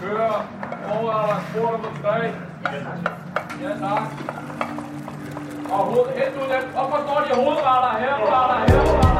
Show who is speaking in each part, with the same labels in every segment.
Speaker 1: Kører. Overretter. Spor nummer 3. Ja, tak. Og hoved, hent ud den. Hvorfor står de hovedretter her? Hovedretter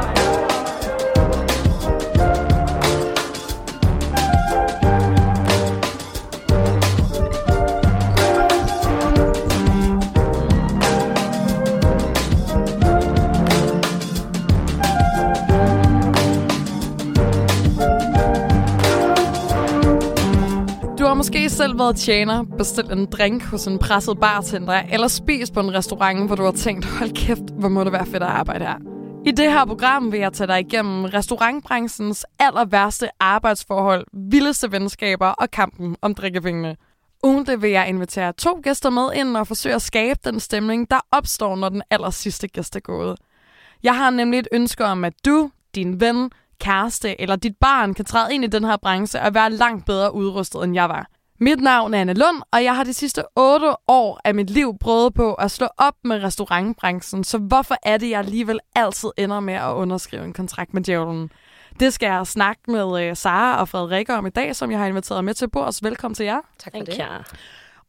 Speaker 2: lige selv været tjener, bestilt en drink hos en presset bartender, eller spist på en restaurant, hvor du har tænkt, hold kæft, hvor må det være fedt at arbejde her. I det her program vil jeg tage dig igennem restaurantbranchens aller værste arbejdsforhold, vildeste venskaber og kampen om drikkepengene. Ugentlig vil jeg invitere to gæster med ind og forsøge at skabe den stemning, der opstår, når den aller sidste gæst er gået. Jeg har nemlig et ønske om, at du, din ven, kæreste eller dit barn kan træde ind i den her branche og være langt bedre udrustet, end jeg var. Mit navn er Anne Lund, og jeg har de sidste 8 år af mit liv prøvet på at slå op med restaurantbranchen, så hvorfor er det, jeg alligevel altid ender med at underskrive en kontrakt med djævlen? Det skal jeg snakke med uh, Sara og Frederikke om i dag, som jeg har inviteret med til bords. Velkommen til jer.
Speaker 3: Tak for det.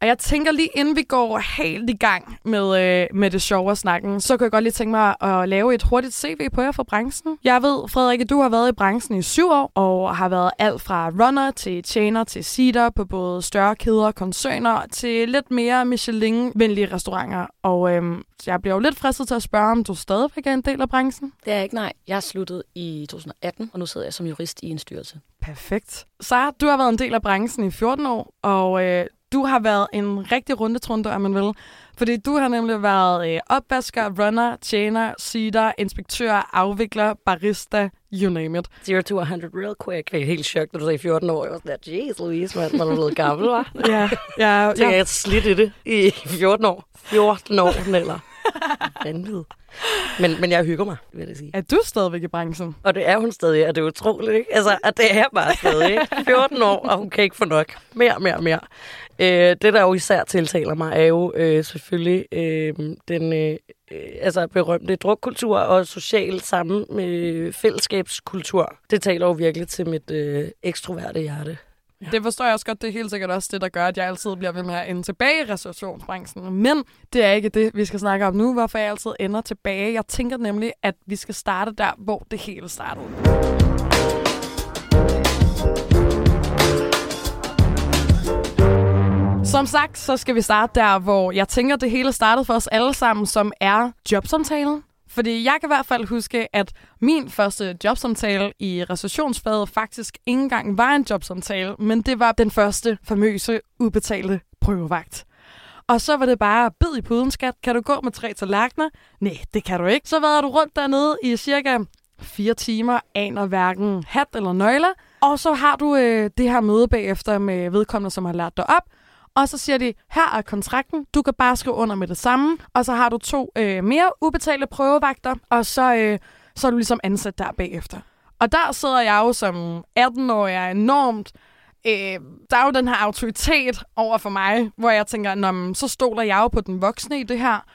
Speaker 2: Og jeg tænker lige, inden vi går helt i gang med, øh, med det sjove snakken, så kan jeg godt lige tænke mig at lave et hurtigt CV på jer fra branchen. Jeg ved, Frederikke, du har været i branchen i syv år, og har været alt fra runner til tjener til seater på både større kæder og koncerner til lidt mere Michelin-venlige restauranter. Og øhm, jeg bliver jo lidt fristet til at spørge, om du stadigvæk er en del af branchen?
Speaker 3: Det er jeg ikke, nej. Jeg har sluttet i 2018, og nu sidder jeg som jurist i en styrelse.
Speaker 2: Perfekt. Sara, du har været en del af branchen i 14 år, og øh, du har været en rigtig rundetrunde, er man vel. Fordi du har nemlig været øh, opvasker, runner, tjener, seater, inspektør, afvikler, barista, you name it.
Speaker 3: 0 to 100 real quick. Det er helt chok, når du sagde 14 år. Jeg var sådan der, jeez Louise, man, var du blevet gammel, var?
Speaker 2: Ja, ja,
Speaker 3: Jeg
Speaker 2: ja.
Speaker 3: er slidt i det i 14 år. 14 år, eller vanvid. Men, men jeg hygger mig, vil jeg sige.
Speaker 2: Er du stadigvæk i branchen?
Speaker 3: Og det er hun stadig, og det er utroligt, ikke? Altså, at det er bare stadig, ikke? 14 år, og hun kan ikke få nok. Mere, mere, mere. Øh, det, der jo især tiltaler mig, er jo øh, selvfølgelig øh, den øh, øh, altså berømte drukkultur og social sammen med fællesskabskultur. Det taler jo virkelig til mit øh, ekstroverte hjerte.
Speaker 2: Ja. Det forstår jeg også godt. Det er helt sikkert også det, der gør, at jeg altid bliver ved med at ende tilbage i restaurationsbranchen. Men det er ikke det, vi skal snakke om nu, hvorfor jeg altid ender tilbage. Jeg tænker nemlig, at vi skal starte der, hvor det hele startede. Som sagt, så skal vi starte der, hvor jeg tænker, det hele startede for os alle sammen, som er jobsamtalen. Fordi jeg kan i hvert fald huske, at min første jobsamtale i recessionsfaget faktisk ikke engang var en jobsamtale, men det var den første famøse ubetalte prøvevagt. Og så var det bare, bid i puden, skat. Kan du gå med tre tallerkener? Nej, det kan du ikke. Så var du rundt dernede i cirka fire timer, aner hverken hat eller nøgler. Og så har du øh, det her møde bagefter med vedkommende, som har lært dig op. Og så siger de, her er kontrakten, du kan bare skrive under med det samme. Og så har du to øh, mere ubetalte prøvevagter, og så, øh, så er du ligesom ansat der bagefter. Og der sidder jeg jo som 18-årig jeg er enormt... Øh, der er jo den her autoritet over for mig, hvor jeg tænker, Nå, så stoler jeg jo på den voksne i det her.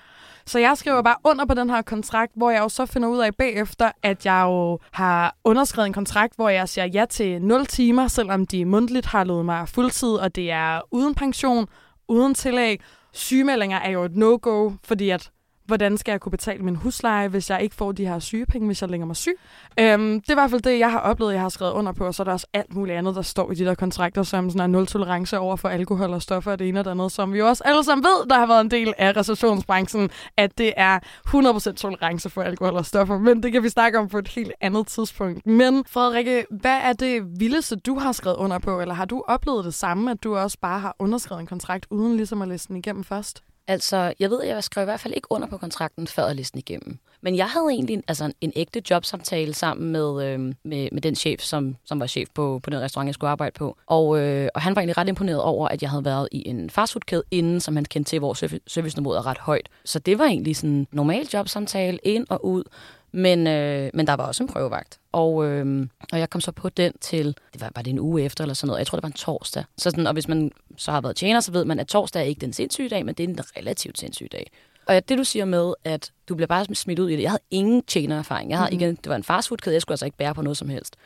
Speaker 2: Så jeg skriver bare under på den her kontrakt, hvor jeg jo så finder ud af bagefter, at jeg jo har underskrevet en kontrakt, hvor jeg siger ja til 0 timer, selvom de mundtligt har lovet mig fuldtid, og det er uden pension, uden tillæg. Sygemeldinger er jo et no-go, fordi at hvordan skal jeg kunne betale min husleje, hvis jeg ikke får de her sygepenge, hvis jeg længere mig syg. Øhm, det er i hvert fald det, jeg har oplevet, jeg har skrevet under på, og så er der også alt muligt andet, der står i de der kontrakter, som sådan er nul tolerance over for alkohol og stoffer og det ene og det andet, som vi jo også alle sammen ved, der har været en del af recessionsbranchen, at det er 100% tolerance for alkohol og stoffer, men det kan vi snakke om på et helt andet tidspunkt. Men Frederikke, hvad er det vildeste, du har skrevet under på, eller har du oplevet det samme, at du også bare har underskrevet en kontrakt, uden ligesom at læse den igennem først?
Speaker 3: Altså, jeg ved, at jeg skrev i hvert fald ikke under på kontrakten før jeg læste den igennem. Men jeg havde egentlig altså, en, en ægte jobsamtale sammen med, øh, med, med den chef, som, som var chef på, på den restaurant, jeg skulle arbejde på. Og, øh, og han var egentlig ret imponeret over, at jeg havde været i en fastfoodkæde inden, som han kendte til, hvor serviceniveauet er ret højt. Så det var egentlig sådan en normal jobsamtale, ind og ud. Men, øh, men der var også en prøvevagt. Og, øh, og jeg kom så på den til, det var bare det en uge efter eller sådan noget. Jeg tror, det var en torsdag. Så sådan, og hvis man så har været tjener, så ved man, at torsdag er ikke den sindssyge dag, men det er en relativt sindssyg dag. Og det du siger med, at du bliver bare smidt ud i det. Jeg havde ingen tjenererfaring. Jeg havde mm-hmm. ikke, det var en fastfoodkæde, jeg skulle altså ikke bære på noget som helst.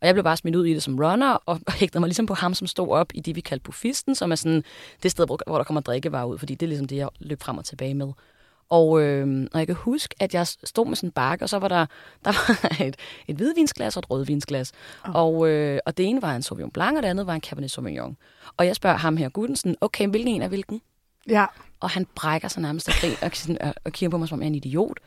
Speaker 3: Og jeg blev bare smidt ud i det som runner, og hægtede mig ligesom på ham, som stod op i det, vi kaldte buffisten, som er sådan det sted, hvor, hvor der kommer drikkevarer ud, fordi det er ligesom det, jeg løb frem og tilbage med. Og, øh, og jeg kan huske, at jeg stod med sådan en bakke, og så var der, der var et, et hvidvinsglas og et rødvinsglas. Oh. Og, øh, og det ene var en Sauvignon Blanc, og det andet var en Cabernet Sauvignon. Og jeg spørger ham her, gutten, sådan, okay, hvilken en er hvilken?
Speaker 2: Ja.
Speaker 3: Og han brækker sig nærmest af grin, og, sådan, og, og kigger på mig som om jeg er en idiot.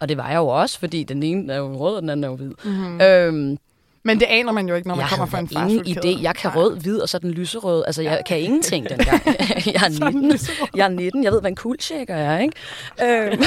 Speaker 3: Og det var jeg jo også, fordi den ene er jo rød, og den anden er jo hvid. Mm-hmm. Øhm,
Speaker 2: Men det aner man jo ikke, når man
Speaker 3: jeg
Speaker 2: kommer fra en
Speaker 3: havde ingen idé. Jeg kan rød, hvid, og så den lyserød. Altså, jeg kan ingenting dengang. jeg er 19. Jeg er 19. Jeg ved, hvad en coolshaker er, ikke? Øhm,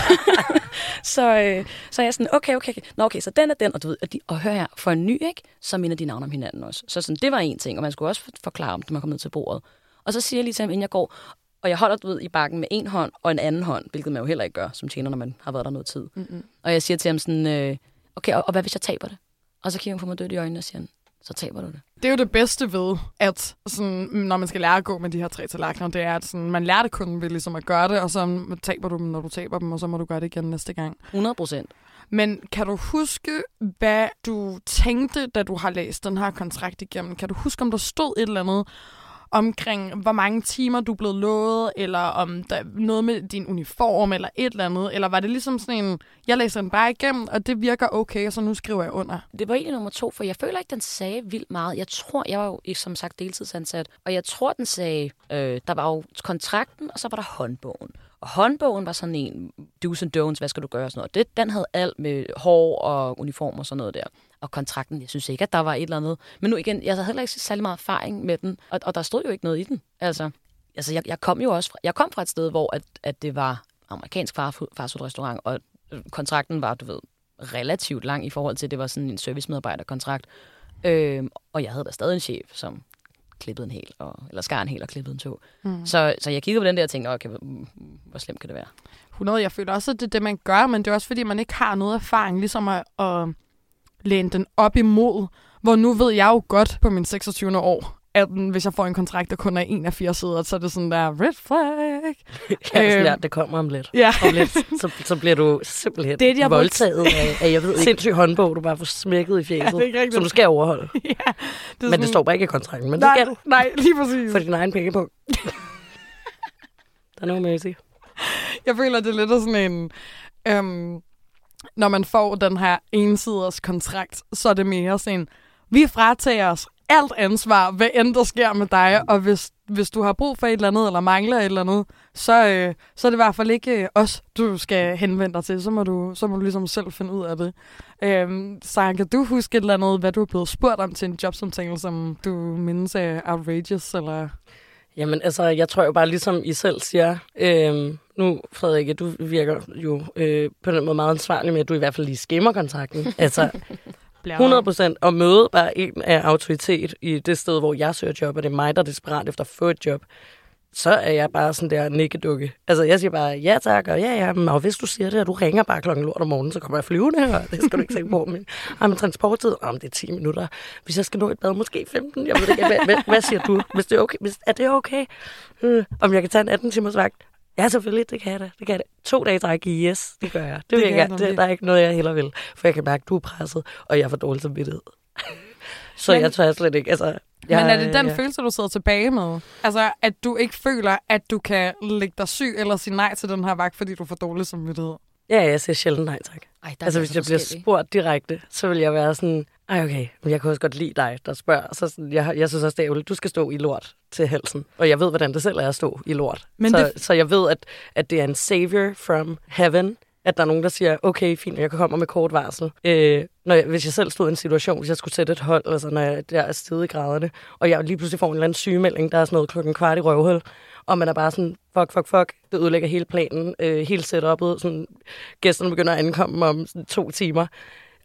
Speaker 3: så, øh, så er jeg sådan, okay, okay, okay. Nå, okay, så den er den, og du ved, og, de, og hør her, for en ny, ikke? Så minder de navn om hinanden også. Så sådan, det var en ting, og man skulle også for- forklare om det, man kom ned til bordet. Og så siger jeg lige til ham, inden jeg går, og jeg holder du ved, i bakken med en hånd og en anden hånd, hvilket man jo heller ikke gør som tjener, når man har været der noget tid. Mm-hmm. Og jeg siger til ham sådan, øh, okay, og, og hvad hvis jeg taber det? Og så kigger han på mig dødt i øjnene og siger, så taber du det.
Speaker 2: Det er jo det bedste ved, at sådan, når man skal lære at gå med de her tre tallerkener, det er, at sådan, man lærer det kun ved ligesom at gøre det, og så taber du dem, når du taber dem, og så må du gøre det igen næste gang.
Speaker 3: 100 procent.
Speaker 2: Men kan du huske, hvad du tænkte, da du har læst den her kontrakt igennem? Kan du huske, om der stod et eller andet omkring, hvor mange timer du blev lovet, eller om der noget med din uniform, eller et eller andet? Eller var det ligesom sådan en, jeg læser den bare igennem, og det virker okay, så nu skriver jeg under?
Speaker 3: Det var egentlig nummer to, for jeg føler ikke, den sagde vildt meget. Jeg tror, jeg var jo som sagt deltidsansat, og jeg tror, den sagde, øh, der var jo kontrakten, og så var der håndbogen. Og håndbogen var sådan en do's and don'ts, hvad skal du gøre og sådan noget. Det, den havde alt med hår og uniform og sådan noget der. Og kontrakten, jeg synes ikke, at der var et eller andet. Men nu igen, jeg havde heller ikke særlig meget erfaring med den, og, og der stod jo ikke noget i den. Altså, altså jeg, jeg kom jo også fra, jeg kom fra et sted, hvor at, at det var amerikansk fastfood-restaurant, og øh, kontrakten var, du ved, relativt lang i forhold til, at det var sådan en servicemedarbejderkontrakt. Øhm, og jeg havde da stadig en chef, som klippede en hel, og, eller skar en hel og klippede en to. Mm. Så, så jeg kiggede på den der og tænkte, okay, hvor, hvor slemt kan det være?
Speaker 2: 100. Jeg føler også, at det er det, man gør, men det er også, fordi man ikke har noget erfaring, ligesom at, at læne den op imod, hvor nu ved jeg jo godt på min 26. år, at hvis jeg får en kontrakt, der kun er en af fire sider, så er det sådan der, red flag.
Speaker 4: Ja,
Speaker 2: Øhm.
Speaker 4: sådan der, det kommer om lidt.
Speaker 2: Ja.
Speaker 4: Om lidt, så, så bliver du simpelthen
Speaker 2: Det er, brugt-
Speaker 4: voldtaget af, af jeg ved, sindssyg håndbog, du bare får smækket i fjeset,
Speaker 2: Ja, ikke
Speaker 4: som du skal overholde.
Speaker 2: ja, det er
Speaker 4: Men
Speaker 2: sådan,
Speaker 4: det står bare ikke i kontrakten, men
Speaker 2: nej,
Speaker 4: det skal du
Speaker 2: Nej, lige præcis.
Speaker 4: for din egen pengepunkt. Der er no mercy.
Speaker 2: Jeg føler, det er lidt af sådan en... Øhm, når man får den her ensiders kontrakt, så er det mere sådan, vi fratager os alt ansvar, hvad end der sker med dig, og hvis, hvis du har brug for et eller andet, eller mangler et eller andet, så, øh, så er det i hvert fald ikke øh, os, du skal henvende dig til. Så må du, så må du ligesom selv finde ud af det. Øh, så kan du huske et eller andet, hvad du er blevet spurgt om til en jobsamtale, som du mindes er outrageous, eller...
Speaker 4: Jamen, altså, jeg tror jo bare, ligesom I selv siger, øhm, nu, Frederikke, du virker jo øh, på den måde meget ansvarlig med, at du i hvert fald lige skimmer kontrakten. altså, 100 procent at møde bare en af autoritet i det sted, hvor jeg søger job, og det er mig, der er desperat efter at få et job, så er jeg bare sådan der nikkedukke. Altså, jeg siger bare, ja tak, og ja, ja, men, og hvis du siger det, og du ringer bare klokken lort om morgenen, så kommer jeg flyvende, og det skal du ikke tænke på. Men, ej, men transporttid, om det er 10 minutter. Hvis jeg skal nå et bad, måske 15. Jeg ved ikke, hvad, hvad, hvad siger du? Hvis det er okay, hvis, er det okay? Øh, om jeg kan tage en 18 timers vagt? Ja, selvfølgelig, det kan jeg da. Det kan jeg da. To dage træk i yes, det gør jeg. Det,
Speaker 2: Det
Speaker 4: vil jeg gerne. Det, der er ikke noget, jeg heller vil. For jeg kan mærke, at du er presset, og jeg får dårlig samvittighed. Så
Speaker 2: Men-
Speaker 4: jeg tør slet ikke. Altså,
Speaker 2: Men
Speaker 4: jeg,
Speaker 2: er det den
Speaker 4: jeg,
Speaker 2: følelse, du sidder tilbage med? Altså, at du ikke føler, at du kan lægge dig syg eller sige nej til den her vagt, fordi du får dårlig samvittighed?
Speaker 4: Ja, jeg siger sjældent nej tak.
Speaker 3: Ej, der
Speaker 4: Altså, hvis
Speaker 3: så
Speaker 4: jeg bliver spurgt direkte, så vil jeg være sådan, ej okay, men jeg kan også godt lide dig, der spørger. Så sådan, jeg, jeg synes også, det er ærgerligt. Du skal stå i lort til halsen. Og jeg ved, hvordan det selv er at stå i lort.
Speaker 2: Men
Speaker 4: så,
Speaker 2: det-
Speaker 4: så jeg ved, at, at det er en savior from heaven, at der er nogen, der siger, okay, fint, jeg kommer med kort varsel. Øh, når jeg, hvis jeg selv stod i en situation, hvis jeg skulle sætte et hold, altså når jeg der er stedet i graderne, og jeg lige pludselig får en eller anden sygemelding, der er sådan noget klokken kvart i røvhul, og man er bare sådan, fuck, fuck, fuck, det ødelægger hele planen, øh, hele setup'et, sådan, gæsterne begynder at ankomme om sådan, to timer.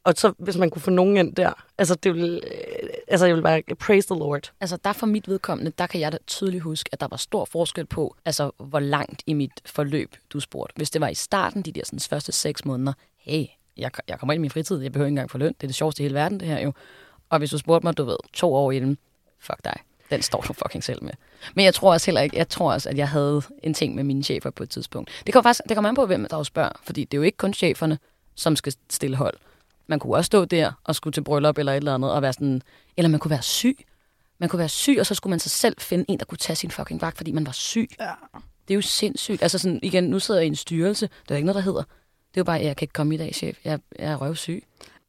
Speaker 4: Og så, hvis man kunne få nogen ind der, altså, det vil, øh, altså jeg vil bare praise the Lord.
Speaker 3: Altså, der for mit vedkommende, der kan jeg da tydeligt huske, at der var stor forskel på, altså, hvor langt i mit forløb du spurgte. Hvis det var i starten, de der sådan, første seks måneder, hey, jeg, jeg kommer ind i min fritid, jeg behøver ikke engang få løn, det er det sjoveste i hele verden, det her jo. Og hvis du spurgte mig, du ved, to år inden, fuck dig, den står du fucking selv med. Men jeg tror også heller ikke, jeg tror også, at jeg havde en ting med mine chefer på et tidspunkt. Det kommer faktisk, det kommer an på, hvem der også spørger, fordi det er jo ikke kun cheferne, som skal stille hold. Man kunne også stå der og skulle til bryllup eller et eller andet, og være sådan, eller man kunne være syg. Man kunne være syg, og så skulle man sig selv finde en, der kunne tage sin fucking vagt, fordi man var syg.
Speaker 2: Ja.
Speaker 3: Det er jo sindssygt. Altså sådan, igen, nu sidder jeg i en styrelse. Det er ikke noget, der hedder. Det er jo bare, jeg kan ikke komme i dag, chef. Jeg, jeg er røvsyg.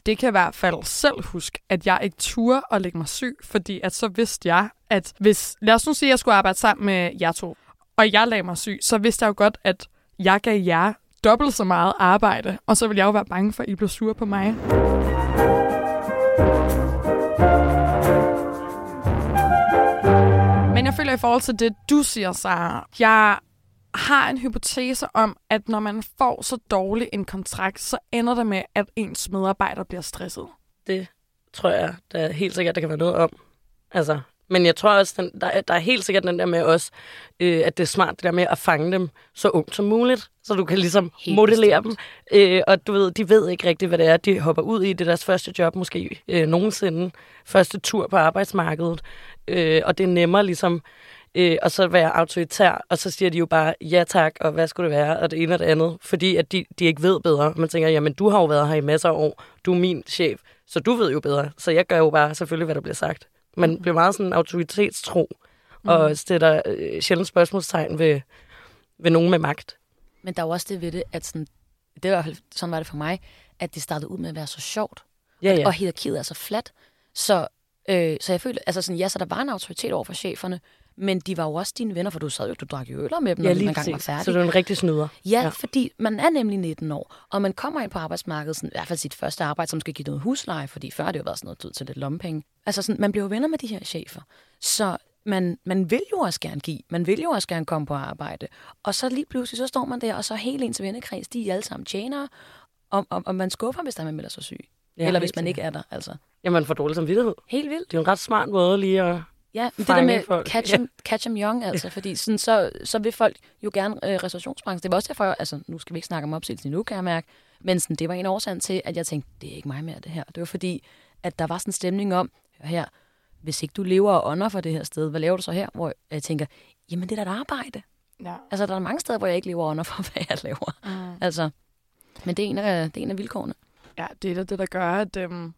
Speaker 2: Det kan i hvert fald selv huske, at jeg ikke turde at lægge mig syg, fordi at så vidste jeg, at hvis, lad os nu sige, at jeg skulle arbejde sammen med jer to, og jeg lagde mig syg, så vidste jeg jo godt, at jeg gav jer dobbelt så meget arbejde, og så ville jeg jo være bange for, at I blev sure på mig. Men jeg føler i forhold til det, du siger, Sara, jeg har en hypotese om, at når man får så dårlig en kontrakt, så ender det med, at ens medarbejder bliver stresset.
Speaker 4: Det tror jeg, der er helt sikkert, der kan være noget om. Altså, men jeg tror også, den, der, er, der er helt sikkert den der med også, øh, at det er smart det der med at fange dem så ungt som muligt, så du kan ligesom helt modellere bestemt. dem. Øh, og du ved, de ved ikke rigtigt, hvad det er, de hopper ud i. Det er deres første job måske øh, nogensinde. Første tur på arbejdsmarkedet. Øh, og det er nemmere ligesom øh, og så være autoritær, og så siger de jo bare ja tak, og hvad skulle det være, og det ene og det andet, fordi at de, de ikke ved bedre. Man tænker, jamen du har jo været her i masser af år, du er min chef, så du ved jo bedre, så jeg gør jo bare selvfølgelig, hvad der bliver sagt. Man mm. bliver meget sådan autoritetstro, mm. og stiller øh, sjældent spørgsmålstegn ved, ved nogen med magt.
Speaker 3: Men der er jo også det ved det, at sådan, det fald, sådan var det for mig, at det startede ud med at være så sjovt.
Speaker 4: Ja, ja.
Speaker 3: Og hierarkiet er så fladt. Så, øh, så jeg føler, altså sådan, ja, så der var en autoritet over for cheferne, men de var jo også dine venner, for du sad jo, du drak jo øl med dem,
Speaker 4: ja,
Speaker 3: når man gang var færdig.
Speaker 4: Så du er en rigtig snyder.
Speaker 3: Ja, ja, fordi man er nemlig 19 år, og man kommer ind på arbejdsmarkedet, sådan, i hvert fald sit første arbejde, som skal give noget husleje, fordi før det jo været sådan noget tid til lidt lommepenge. Altså sådan, man bliver jo venner med de her chefer. Så man, man vil jo også gerne give, man vil jo også gerne komme på arbejde. Og så lige pludselig, så står man der, og så hele ens vennekreds, de er alle sammen tjenere, og, og, og man skuffer, hvis der man melder sig syg. Ja, Eller hvis man ikke er der, altså.
Speaker 4: Ja, man får dårlig samvittighed.
Speaker 3: Helt vildt.
Speaker 4: Det er en ret smart måde lige at
Speaker 3: Ja, det der med folk. catch them, ja. catch them young, altså, fordi sådan, så, så vil folk jo gerne øh, restaurationsbranchen. Det var også derfor, altså, nu skal vi ikke snakke om opsigelse nu, kan jeg mærke, men sådan, det var en årsag til, at jeg tænkte, det er ikke mig mere, det her. Det var fordi, at der var sådan en stemning om, hør her, hvis ikke du lever og ånder for det her sted, hvad laver du så her? Hvor jeg tænker, jamen det er da et arbejde. Ja. Altså, der er mange steder, hvor jeg ikke lever og ånder for, hvad jeg laver. Mm. Altså, men det er, en af, det er en af vilkårene.
Speaker 2: Ja, det er det, der gør, at øhm,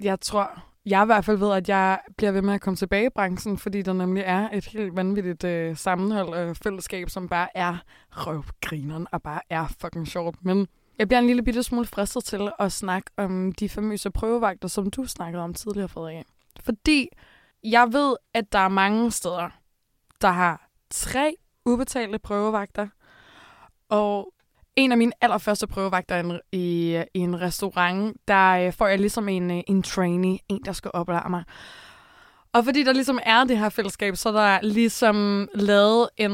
Speaker 2: jeg tror, jeg i hvert fald ved, at jeg bliver ved med at komme tilbage i branchen, fordi der nemlig er et helt vanvittigt øh, sammenhold og fællesskab, som bare er røvgrineren og bare er fucking sjovt. Men jeg bliver en lille bitte smule fristet til at snakke om de famøse prøvevagter, som du snakkede om tidligere, Frederik. Fordi jeg ved, at der er mange steder, der har tre ubetalte prøvevagter, og en af mine allerførste prøvevagter i, i en restaurant, der øh, får jeg ligesom en, øh, en trainee, en der skal oplære mig. Og fordi der ligesom er det her fællesskab, så er der ligesom lavet en,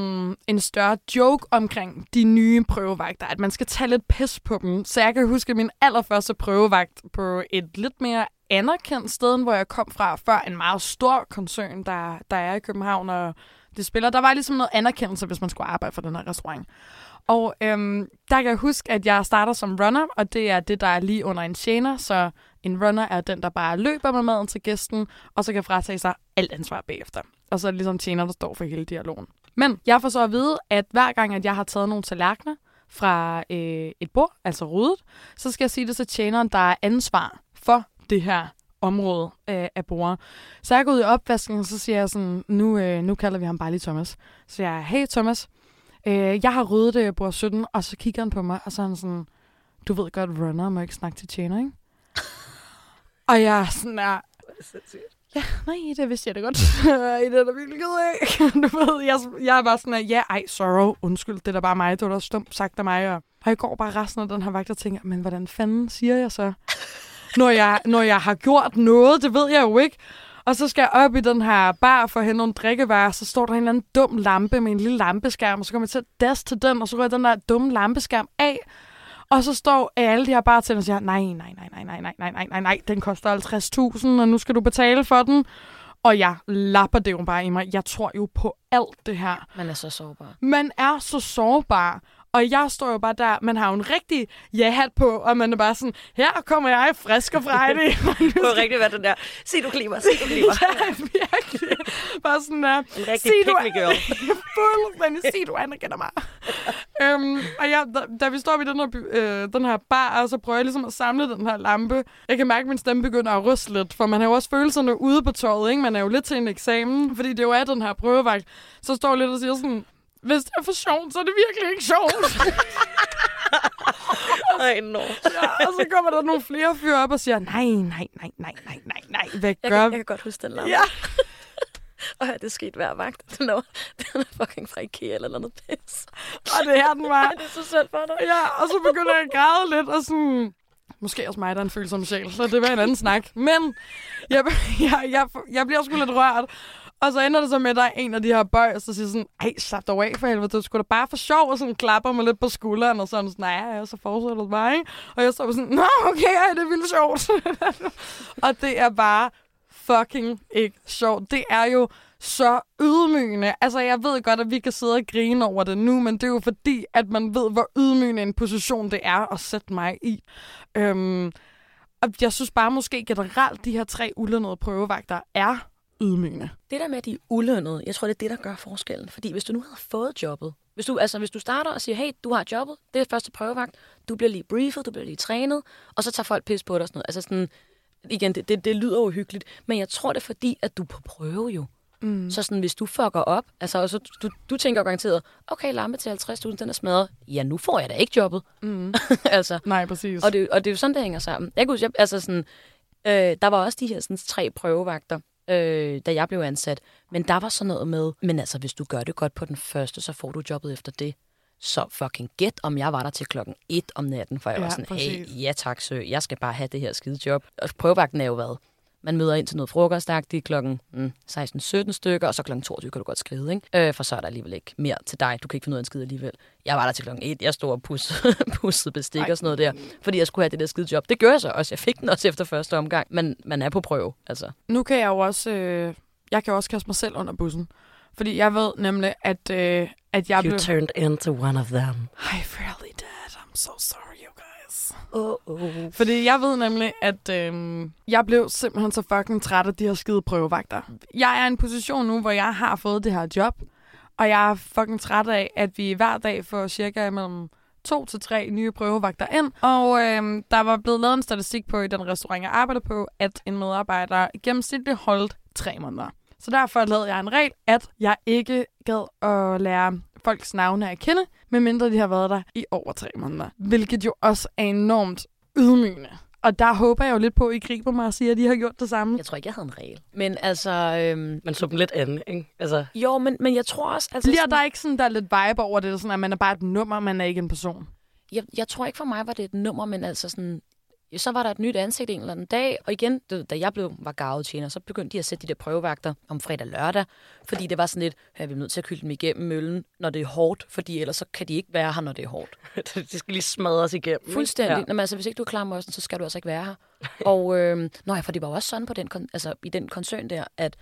Speaker 2: en større joke omkring de nye prøvevagter, at man skal tage lidt pis på dem. Så jeg kan huske min allerførste prøvevagt på et lidt mere anerkendt sted, hvor jeg kom fra, før en meget stor koncern, der, der er i København, og det spiller. Der var ligesom noget anerkendelse, hvis man skulle arbejde for den her restaurant. Og øhm, der kan jeg huske, at jeg starter som runner, og det er det, der er lige under en tjener. Så en runner er den, der bare løber med maden til gæsten, og så kan fratage sig alt ansvar bagefter. Og så er det ligesom tjener, der står for hele dialogen. Men jeg får så at vide, at hver gang, at jeg har taget nogle tallerkener fra øh, et bord, altså ryddet, så skal jeg sige det til tjeneren, der er ansvar for det her område øh, af bordet. Så jeg går ud i opvasken, og så siger jeg sådan, nu, øh, nu kalder vi ham bare lige Thomas. Så jeg, hey Thomas, Øh, jeg har ryddet det, jeg bor 17, og så kigger han på mig, og så er han sådan, du ved godt, runner må ikke snakke til tjener, ikke? og jeg er sådan er, ja, nej, det vidste jeg da godt. det er da virkelig ked af. du ved, jeg, jeg er bare sådan, ja, ej, sorrow, undskyld, det er da bare mig, det var da stumt sagt af mig. Og, og jeg går bare resten af den her vagt og tænker, men hvordan fanden siger jeg så? når jeg, når jeg har gjort noget, det ved jeg jo ikke. Og så skal jeg op i den her bar for at hente nogle drikkevarer, så står der en eller anden dum lampe med en lille lampeskærm, og så kommer jeg til at dash til den, og så rører den der dumme lampeskærm af. Og så står alle de her bare til og siger, nej, nej, nej, nej, nej, nej, nej, nej, nej, nej, den koster 50.000, og nu skal du betale for den. Og jeg lapper det jo bare i mig. Jeg tror jo på alt det her.
Speaker 3: Man er så sårbar.
Speaker 2: Man er så sårbar. Og jeg står jo bare der, man har jo en rigtig ja-hat på, og man er bare sådan, her kommer jeg frisk og frejdig.
Speaker 4: det er rigtig været den der, sig du klimer, sig du klimer.
Speaker 2: ja, virkelig. Bare sådan der.
Speaker 4: En rigtig pick me girl.
Speaker 2: Fuldstændig, sig du anerkender mig. øhm, og jeg, da, da, vi står ved den her, øh, den her bar, så prøver jeg ligesom at samle den her lampe. Jeg kan mærke, at min stemme begynder at ryste lidt, for man har jo også følelserne ude på tøjet, ikke? Man er jo lidt til en eksamen, fordi det jo er den her prøvevagt. Så står jeg lidt og siger sådan, hvis det er for sjovt, så er det virkelig ikke sjovt.
Speaker 4: Ej, no.
Speaker 2: ja, og så kommer der nogle flere fyre op og siger, nej, nej, nej, nej, nej, nej, nej, hvad
Speaker 3: Jeg
Speaker 2: gør
Speaker 3: kan, jeg kan godt huske den lampe.
Speaker 2: Ja.
Speaker 3: Og det er sket hver vagt. Den er, den er fucking fra Ikea eller noget pis.
Speaker 2: Og det her, den var.
Speaker 3: Det er så sødt for dig.
Speaker 2: Ja, og så begynder jeg at græde lidt, og sådan... Måske også mig, der er en følsom sjæl, så det var en anden snak. Men jeg, jeg, jeg, jeg bliver sgu lidt rørt. Og så ender det så med, at der er en af de her bøjs, der siger sådan, ej, slap dig af for helvede, du skulle da bare for sjov, og sådan klapper mig lidt på skulderen, og sådan, sådan nej, ja, så fortsætter det bare, ikke? Og jeg står sådan, nå, okay, ej, det er vildt sjovt. og det er bare fucking ikke sjovt. Det er jo så ydmygende. Altså, jeg ved godt, at vi kan sidde og grine over det nu, men det er jo fordi, at man ved, hvor ydmygende en position det er at sætte mig i. Øhm, og jeg synes bare måske generelt, de her tre ulønnede prøvevagter er ydmygende.
Speaker 3: Det der med, at de er ulønnede, jeg tror, det er det, der gør forskellen. Fordi hvis du nu havde fået jobbet, hvis du, altså, hvis du starter og siger, hey, du har jobbet, det er første prøvevagt, du bliver lige briefet, du bliver lige trænet, og så tager folk pis på dig og sådan noget. Altså sådan, igen, det, det, det lyder jo hyggeligt, men jeg tror det er fordi, at du er på prøve jo. Mm. Så sådan, hvis du fucker op, altså, og så, du, du tænker garanteret, okay, lampe til 50.000, den er smadret. Ja, nu får jeg da ikke jobbet. Mm. altså,
Speaker 2: Nej, præcis.
Speaker 3: og, det, og det er jo sådan, det hænger sammen. Jeg kunne jeg, altså sådan, øh, der var også de her sådan, tre prøvevagter, øh, da jeg blev ansat. Men der var sådan noget med, men altså, hvis du gør det godt på den første, så får du jobbet efter det. Så fucking gæt, om jeg var der til klokken 1 om natten, for jeg
Speaker 2: Ja,
Speaker 3: var sådan,
Speaker 2: præcis.
Speaker 3: hey, ja tak sø, jeg skal bare have det her skide job. Og prøvevagten er jo hvad? Man møder ind til noget frokostagtigt klokken mm, 16-17 stykker, og så klokken 22 kan du godt skride, ikke? Øh, for så er der alligevel ikke mere til dig. Du kan ikke finde ud af en skid alligevel. Jeg var der til klokken 1, jeg stod og pussede, pussede bestik og sådan noget der, fordi jeg skulle have det der skide job. Det gør jeg så også. Jeg fik den også efter første omgang, men man er på prøve, altså.
Speaker 2: Nu kan jeg jo også, øh, jeg kan jo også kaste mig selv under bussen. Fordi jeg ved nemlig, at, øh, at jeg
Speaker 4: You
Speaker 2: blev...
Speaker 4: turned into one of them.
Speaker 2: I really did. I'm so sorry.
Speaker 3: Oh, oh.
Speaker 2: Fordi jeg ved nemlig, at øh, jeg blev simpelthen så fucking træt af de her skide prøvevagter. Jeg er i en position nu, hvor jeg har fået det her job, og jeg er fucking træt af, at vi hver dag får cirka mellem to til tre nye prøvevagter ind. Og øh, der var blevet lavet en statistik på i den restaurant, jeg arbejder på, at en medarbejder gennemsnitligt holdt tre måneder. Så derfor lavede jeg en regel, at jeg ikke gad at lære folks navne at kende, medmindre de har været der i over tre måneder. Hvilket jo også er enormt ydmygende. Og der håber jeg jo lidt på, at I griber mig og siger, at de har gjort det samme.
Speaker 3: Jeg tror ikke, jeg havde en regel. Men altså, øhm,
Speaker 4: Man så dem lidt an, ikke? Altså,
Speaker 3: jo, men, men jeg tror også... Altså,
Speaker 2: Bliver
Speaker 3: sådan,
Speaker 2: der ikke sådan der er lidt vibe over det, sådan at man er bare et nummer, man er ikke en person?
Speaker 3: jeg, jeg tror ikke for mig, var det et nummer, men altså sådan... Så var der et nyt ansigt en eller anden dag, og igen, da jeg blev, var gavet tjener, så begyndte de at sætte de der prøvevagter om fredag og lørdag, fordi det var sådan lidt, at vi er nødt til at kylde dem igennem møllen, når det er hårdt, fordi ellers så kan de ikke være her, når det er hårdt.
Speaker 4: det skal lige smadres igennem.
Speaker 3: Fuldstændig.
Speaker 4: Ja.
Speaker 3: Ja. Jamen, altså, hvis ikke du er klar med osten, så skal du altså ikke være her. og øh, nej, for det var også sådan på den, altså, i den koncern der, at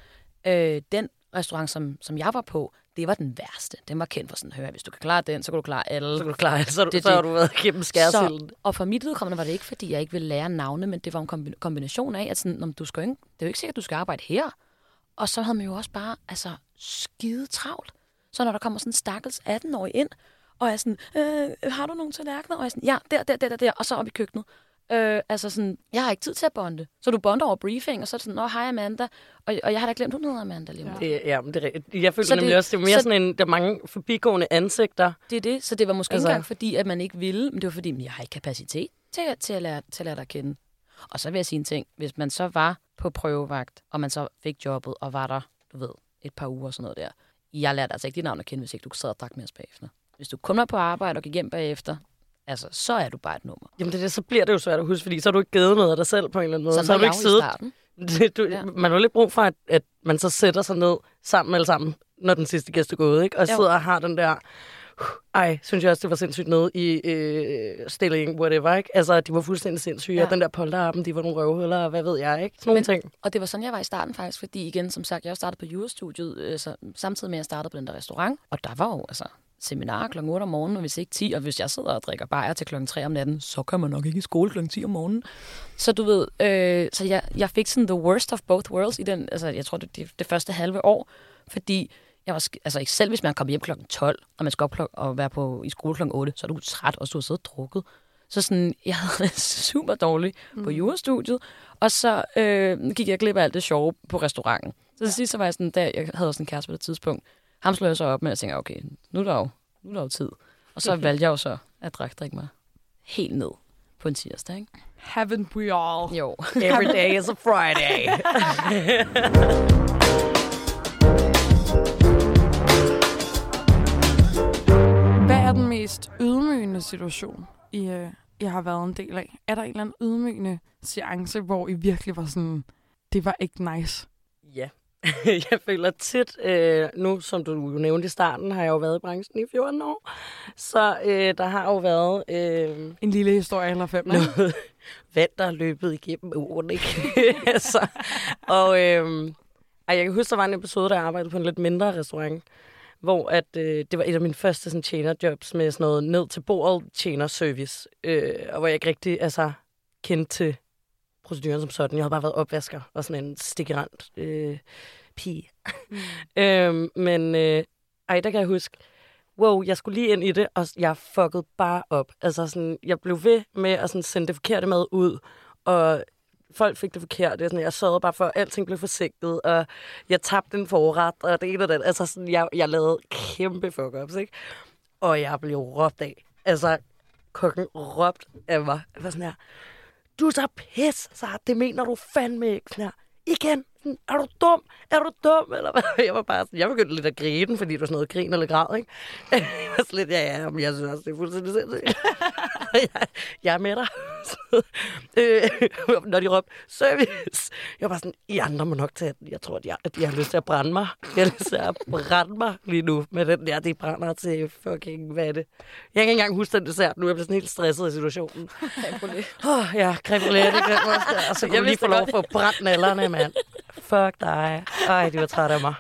Speaker 3: øh, den restaurant, som, som jeg var på, det var den værste. Den var kendt for sådan, hør, hvis du kan klare den, så kan du klare alle.
Speaker 4: Så kan du klare det. Så,
Speaker 3: Det
Speaker 4: så har du været igennem skærsilden.
Speaker 3: Og for mit vedkommende var det ikke, fordi jeg ikke ville lære navne, men det var en kombi- kombination af, at sådan, du skal ikke, det er jo ikke sikkert, at du skal arbejde her. Og så havde man jo også bare altså, skide travlt. Så når der kommer sådan en stakkels 18-årig ind, og er sådan, øh, har du nogle tallerkener? Og jeg er sådan, ja, der, der, der, der, der, og så op i køkkenet. Øh, altså sådan, jeg har ikke tid til at bonde. Så du bonder over briefing, og så er det sådan, nå, hej Amanda. Og, og jeg har da glemt, hun hedder Amanda lige lidt.
Speaker 4: Det, ja, men det er rigtigt. Jeg føler
Speaker 3: Så
Speaker 4: nemlig
Speaker 3: det-
Speaker 4: også, det er mere
Speaker 3: så-
Speaker 4: sådan en, der er mange forbigående ansigter.
Speaker 3: Det er det, så det var måske
Speaker 4: Altså-
Speaker 3: ikke engang fordi, at man ikke ville, men det var fordi, at jeg har ikke kapacitet til, at- til, at lære, til at lære dig at kende. Og så vil jeg sige en ting. Hvis man så var på prøvevagt, og man så fik jobbet, og var der, du ved, et par uger og sådan noget der. Jeg lærte altså ikke dit navn at kende, hvis ikke du sad og drak mere bagefter. Hvis du kun var på arbejde og gik hjem bagefter, altså, så er du bare et nummer.
Speaker 4: Jamen det, så bliver det jo svært at huske, fordi så har du ikke givet noget af dig selv på en eller anden måde.
Speaker 3: Sådan
Speaker 4: så har du ikke siddet.
Speaker 3: starten.
Speaker 4: Det, du, ja. Man har jo lidt brug for, at, at man så sætter sig ned sammen alle sammen, når den sidste gæst er gået, ikke? og
Speaker 3: Jo.
Speaker 4: sidder og har den der... Ej, synes jeg også, det var sindssygt nede i øh, stilling, whatever, ikke? Altså, de var fuldstændig sindssyge, ja. Og den der polterappen, de var nogle røvhuller, og hvad ved jeg, ikke? Sådan nogle
Speaker 3: Men-
Speaker 4: ting.
Speaker 3: Og det var sådan, jeg var i starten faktisk, fordi igen, som sagt, jeg startede på jurastudiet, øh, så, samtidig med, at jeg startede på den der restaurant. Og der var jo altså seminarer kl. 8 om morgenen, og hvis ikke 10, og hvis jeg sidder og drikker bajer til klokken 3 om natten, så kan man nok ikke i skole klokken 10 om morgenen. Så du ved, øh, så jeg, jeg fik sådan the worst of both worlds i den, altså jeg tror, det, det, det første halve år, fordi Jeg var, altså ikke selv, hvis man kom hjem klokken 12, og man skal op klok- og være på, i skole klokken 8, så er du træt, og så har siddet og drukket. Så sådan, jeg havde det super dårligt mm. på jurastudiet, og så øh, gik jeg glip af alt det sjove på restauranten. Så til sidst så var jeg sådan, der, jeg havde også en kæreste på det tidspunkt, ham slog jeg så op med, og jeg tænkte, okay, nu er der jo, nu er der jo tid. Og så valgte jeg jo så at drikke, drikke mig helt ned på en tirsdag, ikke?
Speaker 2: Haven't we all?
Speaker 3: Jo.
Speaker 4: Every day is a Friday.
Speaker 2: Hvad er den mest ydmygende situation, I, øh, I har været en del af? Er der en eller anden ydmygende seance, hvor I virkelig var sådan, det var ikke nice?
Speaker 4: jeg føler tit, øh, nu som du jo nævnte i starten, har jeg jo været i branchen i 14 år. Så øh, der har jo været øh,
Speaker 2: En lille historie eller fem,
Speaker 4: noget vand, der er løbet igennem ugen, ikke? altså, og øh, ej, jeg kan huske, der var en episode, der jeg arbejdede på en lidt mindre restaurant, hvor at, øh, det var et af mine første sådan, tjenerjobs med sådan noget ned til bordet tjenerservice, øh, og hvor jeg ikke rigtig altså, kendte til proceduren som sådan. Jeg havde bare været opvasker og sådan en stikkerant øh, pige. Mm. øhm, men øh, ej, der kan jeg huske, wow, jeg skulle lige ind i det, og jeg fuckede bare op. Altså sådan, jeg blev ved med at sådan, sende det forkerte mad ud, og folk fik det forkert. Sådan, jeg sørgede bare for, at alting blev forsinket, og jeg tabte en forret, og det ene og det. Altså, sådan, jeg, jeg lavede kæmpe fuck-ups, ikke? Og jeg blev råbt af. Altså, kokken råbt af mig. Jeg var sådan her, du er så pisse, så det mener du fandme ikke. Sådan her, igen, sådan, er du dum? Er du dum? Eller hvad? Jeg var bare sådan, jeg begyndte lidt at grine, fordi det var sådan noget grin eller græd, ikke? Jeg var sådan lidt, ja, ja, men jeg synes også, det er fuldstændig sindssygt. jeg, jeg er med dig. øh, når de råbte, service. Jeg var bare sådan, I andre må nok tage den. Jeg tror, at jeg, at jeg har lyst til at brænde mig. Jeg har lyst til at brænde mig lige nu med den der, de brænder til fucking, hvad er det? Jeg kan ikke engang huske den dessert. Nu er jeg blevet sådan helt stresset i situationen. Åh, oh, ja, creme brulee, det glemte jeg. Og så kunne
Speaker 3: Jeg
Speaker 4: lige få lov at få brændt nallerne, mand. Fuck dig. Ej, de var trætte af mig.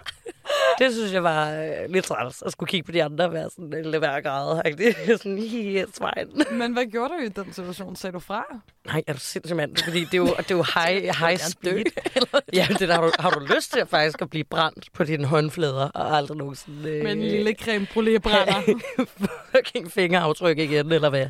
Speaker 4: Det synes jeg var øh, lidt træls at skulle kigge på de andre og være sådan lidt værd græde. Sådan, hi, svejn.
Speaker 2: Men hvad gjorde du i den situation? Sagde du fra?
Speaker 4: Nej, er du sindssygt mand? Fordi det er jo, det er jo high, high speed. Ja, det der, har, du, har du lyst til at faktisk at blive brændt på dine håndflader og aldrig nogensinde... Øh,
Speaker 2: Med en lille creme brulee brænder.
Speaker 4: fucking fingeraftryk igen, eller hvad?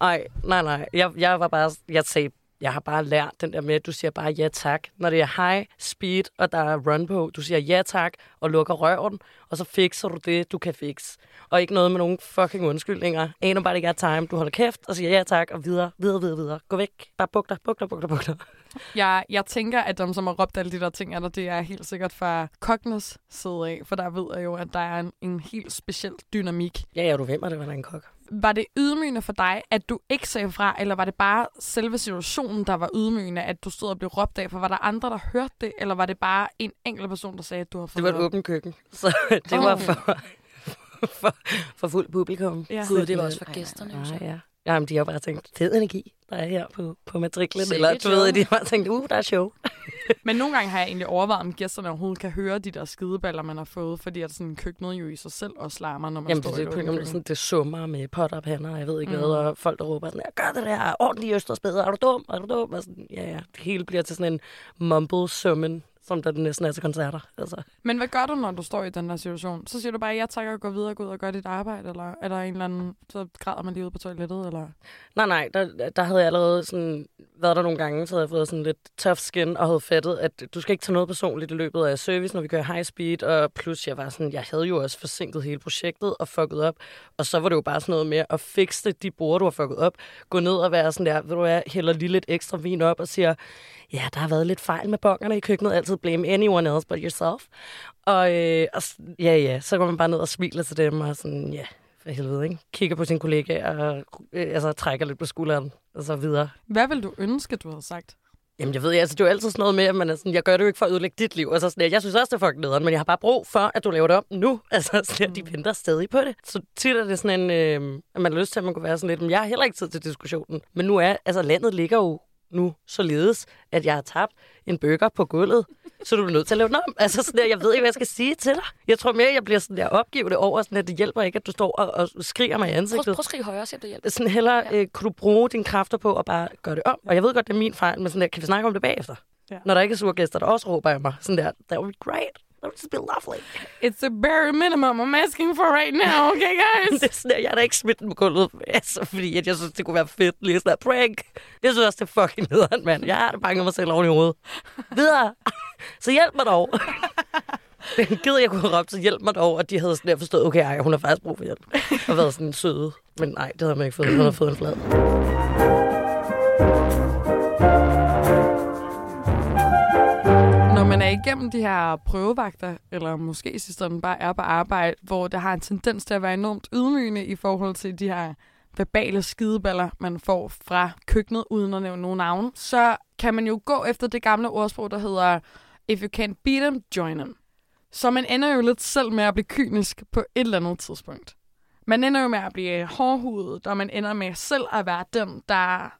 Speaker 4: Ej, nej, nej. Jeg, jeg var bare... Jeg sagde, jeg har bare lært den der med, at du siger bare ja tak. Når det er high speed, og der er run på, du siger ja tak, og lukker røven, og så fikser du det, du kan fikse. Og ikke noget med nogen fucking undskyldninger. Aner bare, det ikke er time. Du holder kæft, og siger ja tak, og videre, videre, videre, videre. Gå væk. Bare buk dig, buk dig, buk dig, buk dig.
Speaker 2: Jeg, jeg tænker, at dem, som har råbt alle de der ting, eller det er helt sikkert fra Koknes side af, for der ved jeg jo, at der er en, en helt speciel dynamik.
Speaker 4: Ja, ja, du hvem er det, var en kok.
Speaker 2: Var det ydmygende for dig, at du ikke sagde fra, eller var det bare selve situationen, der var ydmygende, at du stod og blev råbt af? For var der andre, der hørte det, eller var det bare en enkelt person, der sagde, at du har fået
Speaker 4: Det var et åbent køkken, så det
Speaker 2: Åh.
Speaker 4: var for, for, for fuld publikum.
Speaker 2: Ja.
Speaker 3: Gud, det var også for gæsterne.
Speaker 4: Nej,
Speaker 3: så.
Speaker 4: ja. Jamen, de har bare tænkt, fed energi, der er her på, på matriklen.
Speaker 3: Sikke
Speaker 4: Eller du ved,
Speaker 3: show.
Speaker 4: de har tænkt, uh, der er show.
Speaker 2: Men nogle gange har jeg egentlig overvejet, om gæsterne overhovedet kan høre de der skideballer, man har fået, fordi at sådan køkkenet jo i sig selv også larmer, når man
Speaker 4: Jamen,
Speaker 2: står
Speaker 4: det,
Speaker 2: i
Speaker 4: det,
Speaker 2: et
Speaker 4: det, sådan, det summer med potter og pander, og jeg ved ikke
Speaker 2: Mm.
Speaker 4: hvad, og folk, der råber sådan, gør det der, ordentligt østersbeder, er du dum, er du dum? Og sådan, ja, ja, det hele bliver til sådan en mumble summen, som der næsten er til koncerter. Altså.
Speaker 2: Men hvad gør du, når du står i den der situation? Så siger du bare, ja tak, og går videre og går ud og gør dit arbejde, eller er der en eller anden, så græder man lige ud på toilettet, eller?
Speaker 4: Nej, nej, der, der havde jeg allerede sådan, været der nogle gange, så havde jeg fået sådan lidt tough skin og havde fattet, at du skal ikke tage noget personligt i løbet af service, når vi kører high speed, og plus jeg var sådan, jeg havde jo også forsinket hele projektet og fucket op, og så var det jo bare sådan noget med at fikse de bord, du har fucket op, gå ned og være sådan der, ved du hvad, hælder lige lidt ekstra vin op og siger, ja, der har været lidt fejl med bongerne i køkkenet, altid blame anyone else but yourself. Og, øh, og ja, ja, så går man bare ned og smiler til dem og sådan, ja, for helvede, ikke? Kigger på sin kollega og øh, altså, trækker lidt på skulderen og så videre.
Speaker 2: Hvad vil du ønske, du havde sagt?
Speaker 4: Jamen, jeg ved, altså, det er jo altid sådan noget med, at man er sådan, jeg gør det jo ikke for at ødelægge dit liv. Altså, sådan, jeg synes også, det er fucking nederen, men jeg har bare brug for, at du laver det om nu. Altså, sådan, der, de venter stadig på det. Så tit er det sådan en, øh, at man har lyst til, at man kunne være sådan lidt, men jeg har heller ikke tid til diskussionen. Men nu er, altså, landet ligger jo nu således, at jeg har tabt en bøger på gulvet, så du er nødt til at lave den om. Altså, sådan der, jeg ved ikke, hvad jeg skal sige til dig. Jeg tror mere, jeg bliver sådan der opgivende over, sådan, at det hjælper ikke, at du står og, og skriger mig i
Speaker 3: Prøv,
Speaker 4: ansigtet
Speaker 3: prøv at skrive højere, om det hjælper.
Speaker 4: sådan hellere øh, kunne du bruge dine kræfter på at bare gøre det om. Og jeg ved godt, det er min fejl, men sådan der, kan vi snakke om det bagefter?
Speaker 2: Ja.
Speaker 4: Når der ikke er sure gæster, der også råber af mig. Sådan der, that would be great. That would just be lovely.
Speaker 2: It's a bare minimum I'm asking for right now, okay guys?
Speaker 4: det er sådan, jeg har da ikke smidt den på gulvet, altså, fordi at jeg synes, det kunne være fedt lige sådan prank. Det synes jeg også, det er fucking nederen, mand. Jeg har da banket mig selv oven i hovedet. Videre. Så hjælp mig dog. Den gider jeg kunne have råbt, så hjælp mig dog, at de havde sådan der forstået, okay, ej, hun har faktisk brug for hjælp. Og været sådan søde. Men nej, det havde man ikke fået. Hun har fået en flad.
Speaker 2: Igennem de her prøvevagter, eller måske i sidste bare er på arbejde, hvor der har en tendens til at være enormt ydmygende i forhold til de her verbale skideballer, man får fra køkkenet, uden at nævne nogen navn, så kan man jo gå efter det gamle ordsprog, der hedder, if you can't beat them, join them. Så man ender jo lidt selv med at blive kynisk på et eller andet tidspunkt. Man ender jo med at blive hårdhudet, og man ender med selv at være den, der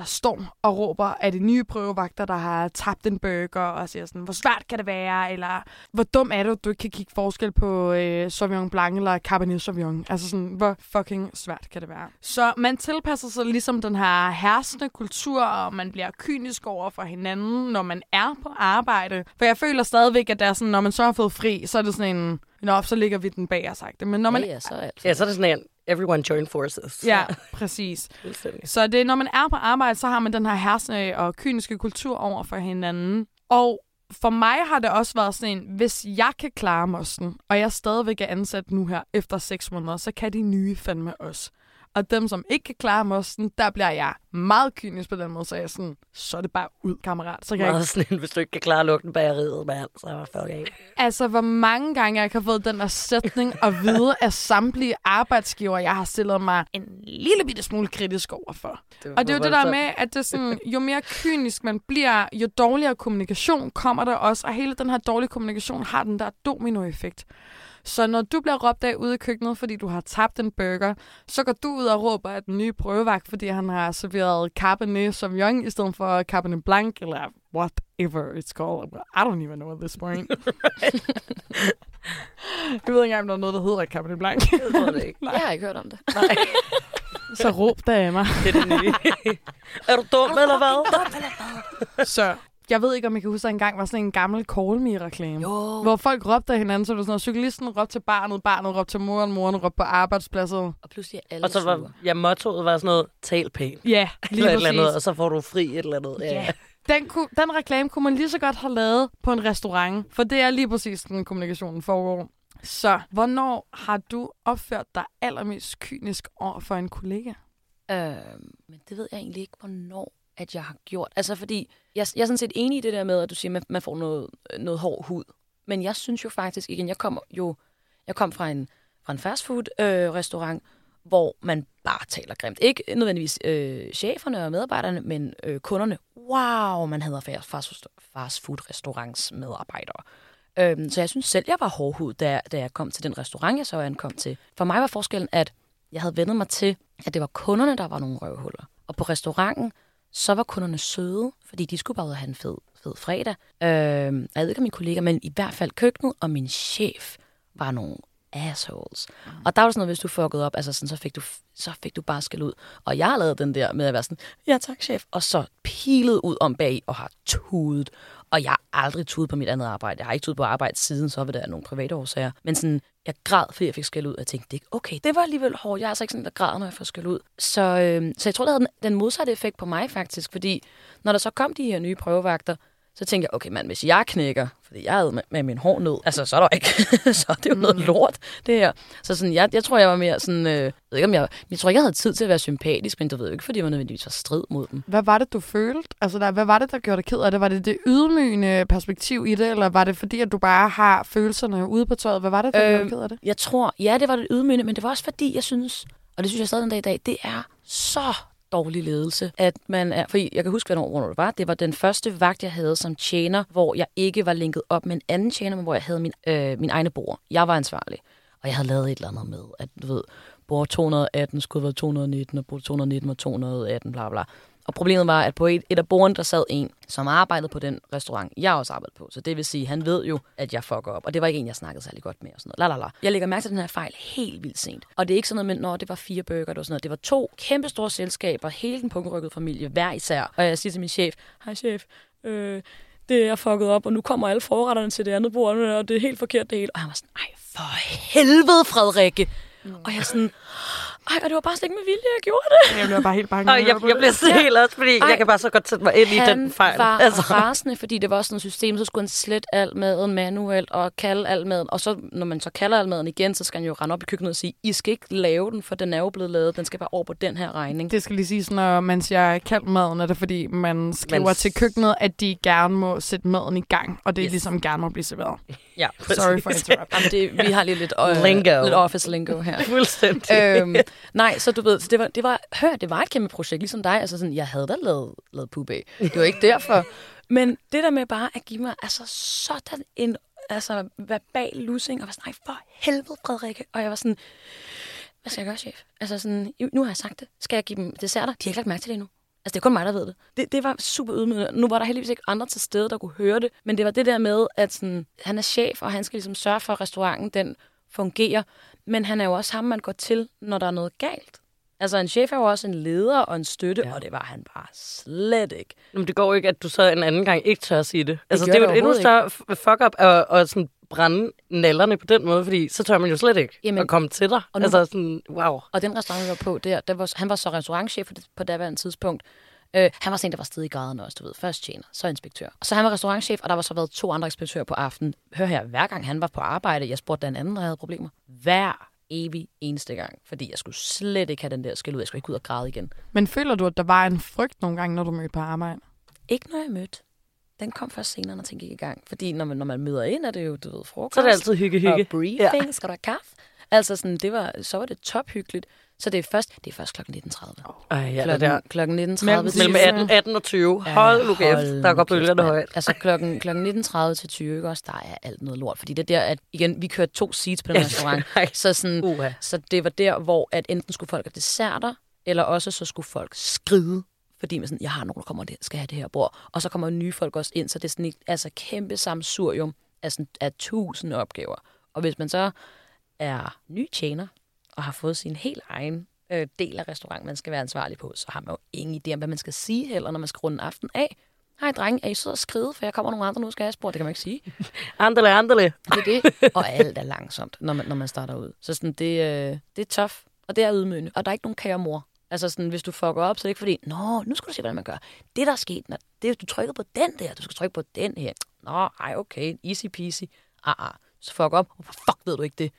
Speaker 2: der står og råber af de nye prøvevagter, der har tabt en burger, og siger sådan, hvor svært kan det være, eller hvor dum er du, du ikke kan kigge forskel på øh, Sauvignon Blanc eller Cabernet Sauvignon. Altså sådan, hvor fucking svært kan det være. Så man tilpasser sig ligesom den her herskende kultur, og man bliver kynisk over for hinanden, når man er på arbejde. For jeg føler stadigvæk, at det er sådan, når man så har fået fri, så er det sådan en, Nå, så ligger vi den bag os, Men når man...
Speaker 3: Ja, ja, så er alt.
Speaker 4: Ja, så er det sådan en, everyone join forces.
Speaker 2: Ja, præcis. så det, når man er på arbejde, så har man den her hersende og kyniske kultur over for hinanden. Og for mig har det også været sådan en, hvis jeg kan klare mosten, og jeg stadigvæk er ansat nu her efter seks måneder, så kan de nye fandme også. Og dem, som ikke kan klare mosten, der bliver jeg meget kynisk på den måde, så jeg er sådan, så er det bare ud, kammerat. Så kan
Speaker 4: meget
Speaker 2: jeg...
Speaker 4: sådan, hvis du ikke kan klare lugten bageriet, mand, så er fuck af.
Speaker 2: Altså, hvor mange gange jeg har fået den der sætning at vide af samtlige arbejdsgiver, jeg har stillet mig en lille bitte smule kritisk overfor. Det og det er jo det der med, at det sådan, jo mere kynisk man bliver, jo dårligere kommunikation kommer der også, og hele den her dårlige kommunikation har den der dominoeffekt. Så når du bliver råbt af ude i køkkenet, fordi du har tabt en burger, så går du ud og råber af den nye prøvevagt, fordi han har serveret Cabernet Sauvignon i stedet for Cabernet Blanc, eller whatever it's called. I don't even know at this point. jeg ved ikke engang, om der er noget, der hedder Cabernet Blanc.
Speaker 4: Jeg ved det ikke.
Speaker 3: Jeg har ikke hørt om det.
Speaker 2: Nej. Så råb da af mig.
Speaker 4: Det er det nye. er du dum eller hvad?
Speaker 2: Så jeg ved ikke, om I kan huske, at engang var sådan en gammel Call Me-reklame. Hvor folk råbte af hinanden, så det var sådan noget, cyklisten råbte til barnet, barnet råbte til moren, moren råbte på arbejdspladsen.
Speaker 3: Og pludselig er alle
Speaker 4: Og så var, ja, mottoet var sådan noget, tal pænt.
Speaker 2: Ja, lige
Speaker 4: eller,
Speaker 2: præcis.
Speaker 4: eller andet, og så får du fri et eller andet. Ja.
Speaker 2: Ja. Den, kunne, den reklame kunne man lige så godt have lavet på en restaurant, for det er lige præcis den kommunikationen foregår. Så, hvornår har du opført dig allermest kynisk over for en kollega?
Speaker 3: Øh, men det ved jeg egentlig ikke, hvornår at jeg har gjort. Altså fordi, jeg, jeg er sådan set enig i det der med, at du siger, at man får noget, noget hård hud. Men jeg synes jo faktisk, igen, jeg kom jo jeg kom fra en, fra en fastfood øh, restaurant, hvor man bare taler grimt. Ikke nødvendigvis øh, cheferne og medarbejderne, men øh, kunderne. Wow, man havde fast, fast food restaurants medarbejdere. Øhm, så jeg synes selv, jeg var hårdhud, da, da jeg kom til den restaurant, jeg så ankom til. For mig var forskellen, at jeg havde vendet mig til, at det var kunderne, der var nogle røvhuller. Og på restauranten, så var kunderne søde, fordi de skulle bare have en fed, fed fredag. Øh, jeg ved ikke om mine kollegaer, men i hvert fald køkkenet og min chef var nogle assholes. Mm. Og der var sådan noget, hvis du fuckede op, altså sådan, så, fik du, så fik du bare skæld ud. Og jeg har lavet den der med at være sådan, ja tak chef, og så pilet ud om bag og har tudet. Og jeg har aldrig tudet på mit andet arbejde. Jeg har ikke tudet på arbejde siden, så var der nogle private årsager. Men sådan, jeg græd, fordi jeg fik skæld ud. Jeg tænkte, det, okay, det var alligevel hårdt. Jeg er altså ikke sådan, der græder, når jeg får skæld ud. Så, øh, så jeg tror, det havde den, den modsatte effekt på mig faktisk. Fordi når der så kom de her nye prøvevagter, så tænkte jeg, okay mand, hvis jeg knækker, fordi jeg havde med, med min hår ned, altså så er der ikke, så er det jo noget lort, det her. Så sådan, jeg, jeg tror, jeg var mere sådan, øh, jeg ved ikke om jeg, jeg tror ikke, jeg havde tid til at være sympatisk, men du ved ikke, fordi jeg var nødvendigvis var strid mod dem.
Speaker 2: Hvad var det, du følte? Altså, der, hvad var det, der gjorde dig ked af det? Var det det ydmygende perspektiv i det, eller var det fordi, at du bare har følelserne ude på tøjet? Hvad var det, der øh, gjorde dig ked af det?
Speaker 3: Jeg tror, ja, det var det ydmygende, men det var også fordi, jeg synes, og det synes jeg stadig den dag i dag, det er så dårlig ledelse. At man er, for jeg kan huske, hvornår det var. Det var den første vagt, jeg havde som tjener, hvor jeg ikke var linket op med en anden tjener, men hvor jeg havde min, øh, min egne bord. Jeg var ansvarlig. Og jeg havde lavet et eller andet med, at du ved, bord 218 skulle være 219, og bord 219 var 218, bla bla. Og problemet var, at på et, et af bordene, der sad en, som arbejdede på den restaurant, jeg også arbejdede på. Så det vil sige, han ved jo, at jeg fucker op. Og det var ikke en, jeg snakkede særlig godt med. Og sådan noget. La, la, la. Jeg lægger mærke til den her fejl helt vildt sent. Og det er ikke sådan noget med, når det var fire burger, det var sådan noget. Det var to kæmpe store selskaber, hele den punktrykkede familie, hver især. Og jeg siger til min chef, hej chef, øh, det er fucket op, og nu kommer alle forretterne til det andet bord, og det er helt forkert det hele. Og han var sådan, ej, for helvede, Frederikke. Mm. Og jeg sådan, ej, og det var bare slet ikke med vilje, jeg gjorde det.
Speaker 2: Jeg bliver bare helt bange.
Speaker 4: Og jeg, jeg bliver så helt også, fordi Ej, jeg kan bare så godt sætte mig ind i den fejl.
Speaker 3: Han var altså. rasende, fordi det var sådan et system, så skulle han slette alt maden manuelt og kalde alt maden. Og så, når man så kalder alt maden igen, så skal han jo rende op i køkkenet og sige, I skal ikke lave den, for den er jo blevet lavet. Den skal bare over på den her regning.
Speaker 2: Det skal lige sige, når man siger kald maden, er det fordi, man skriver man... til køkkenet, at de gerne må sætte maden i gang, og det yes. ligesom gerne må blive serveret.
Speaker 3: Ja,
Speaker 2: præcis. Sorry for interrupt.
Speaker 3: Jamen, det, vi har lige lidt, øh,
Speaker 4: lingo.
Speaker 3: lidt office lingo her.
Speaker 4: Fuldstændig. øhm,
Speaker 3: nej, så du ved, så det var, det var, hør, det var et kæmpe projekt, ligesom dig. Altså sådan, jeg havde da lavet, lavet pube. Det var ikke derfor. Men det der med bare at give mig altså sådan en altså, verbal losing, og var sådan, nej, for helvede, Frederikke. Og jeg var sådan, hvad skal jeg gøre, chef? Altså sådan, nu har jeg sagt det. Skal jeg give dem desserter? De har ikke lagt mærke til det endnu. Altså, det er kun mig, der ved det. det. Det var super ydmygende. Nu var der heldigvis ikke andre til stede, der kunne høre det. Men det var det der med, at sådan, han er chef, og han skal ligesom sørge for, at restauranten den fungerer. Men han er jo også ham, man går til, når der er noget galt. Altså, en chef er jo også en leder og en støtte, ja. og det var han bare slet ikke.
Speaker 4: Men det går ikke, at du så en anden gang ikke tør at sige det. Altså, det, det er jo et endnu større fuck-up at, at sådan brænde nallerne på den måde, fordi så tør man jo slet ikke Jamen, at komme til dig. Og nu, altså sådan, wow.
Speaker 3: Og den restaurant, vi var på der, der var, han var så restaurantchef på, det, på daværende tidspunkt. Øh, han var sådan en, der var sted i graden også, du ved. Først tjener, så inspektør. Og så han var restaurantchef, og der var så været to andre inspektører på aftenen. Hør her, hver gang han var på arbejde, jeg spurgte den anden, der havde problemer. Hver evig eneste gang, fordi jeg skulle slet ikke have den der skæld ud. Jeg skulle ikke ud og græde igen.
Speaker 2: Men føler du, at der var en frygt nogle gange, når du mødte på arbejde?
Speaker 3: Ikke når jeg mødte. Den kom først senere, når ting gik i gang. Fordi når man, når man møder ind, er det jo, du ved, frokost.
Speaker 4: Så er det altid hygge, hygge.
Speaker 3: Og briefing, ja. skal have kaffe? Altså sådan, det var, så var det tophyggeligt. Så det er først, det er først kl. 19.30.
Speaker 4: Ej, ja,
Speaker 3: klokken,
Speaker 4: der.
Speaker 3: klokken 19.30
Speaker 4: Mellem 18, 18 og 20. Ja, hold nu kæft, der går bølgerne højt.
Speaker 3: Altså klokken, klokken 19.30 til 20, ikke også, der er alt noget lort. Fordi det er der, at igen, vi kørte to seats på den restaurant. så, sådan, uh-huh. så det var der, hvor at enten skulle folk have desserter, eller også så skulle folk skride fordi man sådan, jeg har nogen, der kommer og skal have det her bord. Og så kommer nye folk også ind, så det er sådan et altså, kæmpe samsurium af, sådan, af tusind opgaver. Og hvis man så er ny tjener, og har fået sin helt egen øh, del af restauranten, man skal være ansvarlig på, så har man jo ingen idé om, hvad man skal sige heller, når man skal runde aften af. Hej dreng, er I sød og skride, for jeg kommer nogle andre nu, skal jeg spore. Det kan man ikke sige.
Speaker 4: andale, andale.
Speaker 3: Det er det. Og alt er langsomt, når man, når man starter ud. Så sådan, det, øh, det er tough, og det er ydmygende. Og der er ikke nogen kære mor. Altså sådan, hvis du fucker op, så er det ikke fordi, nå, nu skal du se, hvordan man gør. Det, der er sket, når det, du trykker på den der, du skal trykke på den her. Nå, ej, okay, easy peasy. Ah, ah. Så fuck op. Hvorfor fuck ved du ikke det?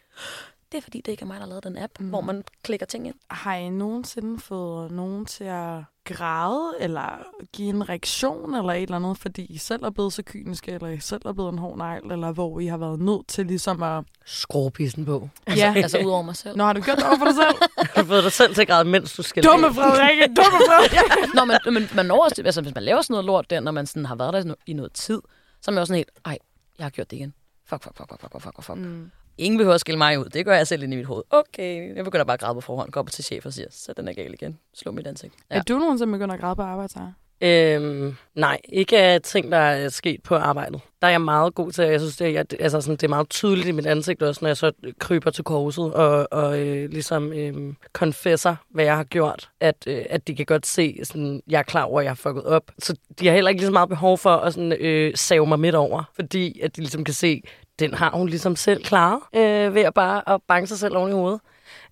Speaker 3: Det er fordi, det ikke er mig, der har lavet den app, mm. hvor man klikker ting ind.
Speaker 2: Har I nogensinde fået nogen til at græde, eller give en reaktion, eller et eller andet, fordi I selv er blevet så kyniske, eller I selv er blevet en hård negl, eller hvor I har været nødt til ligesom at...
Speaker 4: Skrue pissen på.
Speaker 3: Altså, ja. altså ud over mig selv.
Speaker 2: Nå, har du gjort det over for dig selv?
Speaker 4: du har fået dig selv til at græde, mens du skal
Speaker 2: Dumme Frederikke, dumme Frederikke.
Speaker 3: Nå, men, men man når, altså, hvis man laver sådan noget lort der, når man sådan har været der i noget tid, så er man også sådan helt, ej, jeg har gjort det igen. Fuck, fuck, fuck, fuck, fuck, fuck, fuck. Mm. Ingen behøver at skille mig ud. Det gør jeg selv ind i mit hoved. Okay, jeg begynder bare at græde på forhånd. Går op til chef og siger, så den er gal igen. Slå mit ansigt.
Speaker 2: Ja. Er du nogensinde begyndt at græde på arbejde,
Speaker 4: Øhm, nej, ikke af ting, der er sket på arbejdet. Der er jeg meget god til, jeg synes, det er, altså sådan, det er meget tydeligt i mit ansigt også, når jeg så kryber til korset og, og øh, ligesom øh, konfesser, hvad jeg har gjort, at, øh, at de kan godt se, sådan, jeg er klar over, at jeg har fucket op. Så de har heller ikke lige så meget behov for at sådan, øh, save mig midt over, fordi at de ligesom kan se, den har hun ligesom selv klaret øh, ved at bare at banke sig selv oven i hovedet.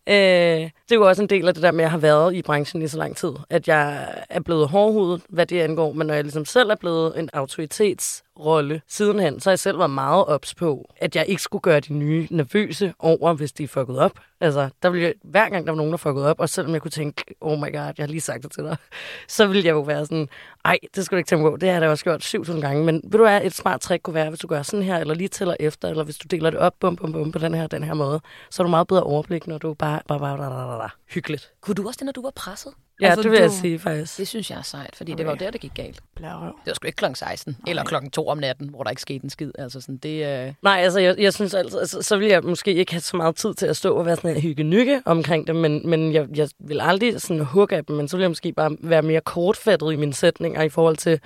Speaker 4: Øh, det er jo også en del af det der med, at jeg har været i branchen i så lang tid, at jeg er blevet hårdhudet, hvad det angår, men når jeg ligesom selv er blevet en autoritets rolle sidenhen, så har jeg selv været meget ops på, at jeg ikke skulle gøre de nye nervøse over, hvis de er fucket op. Altså, der ville jeg, hver gang der var nogen, der fuckede op, og selvom jeg kunne tænke, oh my god, jeg har lige sagt det til dig, så ville jeg jo være sådan, ej, det skulle du ikke tænke på, det har jeg da også gjort 7.000 gange, men ved du være et smart trick kunne være, hvis du gør sådan her, eller lige tæller efter, eller hvis du deler det op, bum, bum, bum, på den her, den her måde, så er du meget bedre overblik, når du bare, bare, bare, bare, bare, bare hyggeligt.
Speaker 3: Kunne du også det, når du var presset?
Speaker 4: Ja, altså, det vil du... jeg sige faktisk.
Speaker 3: Det synes jeg er sejt, fordi okay. det var jo der, det gik galt.
Speaker 2: Blærøv.
Speaker 3: Det var sgu ikke klokken 16, okay. eller klokken 2 om natten, hvor der ikke skete en skid. Altså sådan, det, uh...
Speaker 4: Nej, altså jeg, jeg synes altså, altså, så vil jeg måske ikke have så meget tid til at stå og være sådan en hygge omkring det, men, men jeg, jeg vil aldrig sådan hugge af dem, men så vil jeg måske bare være mere kortfattet i mine sætninger i forhold til,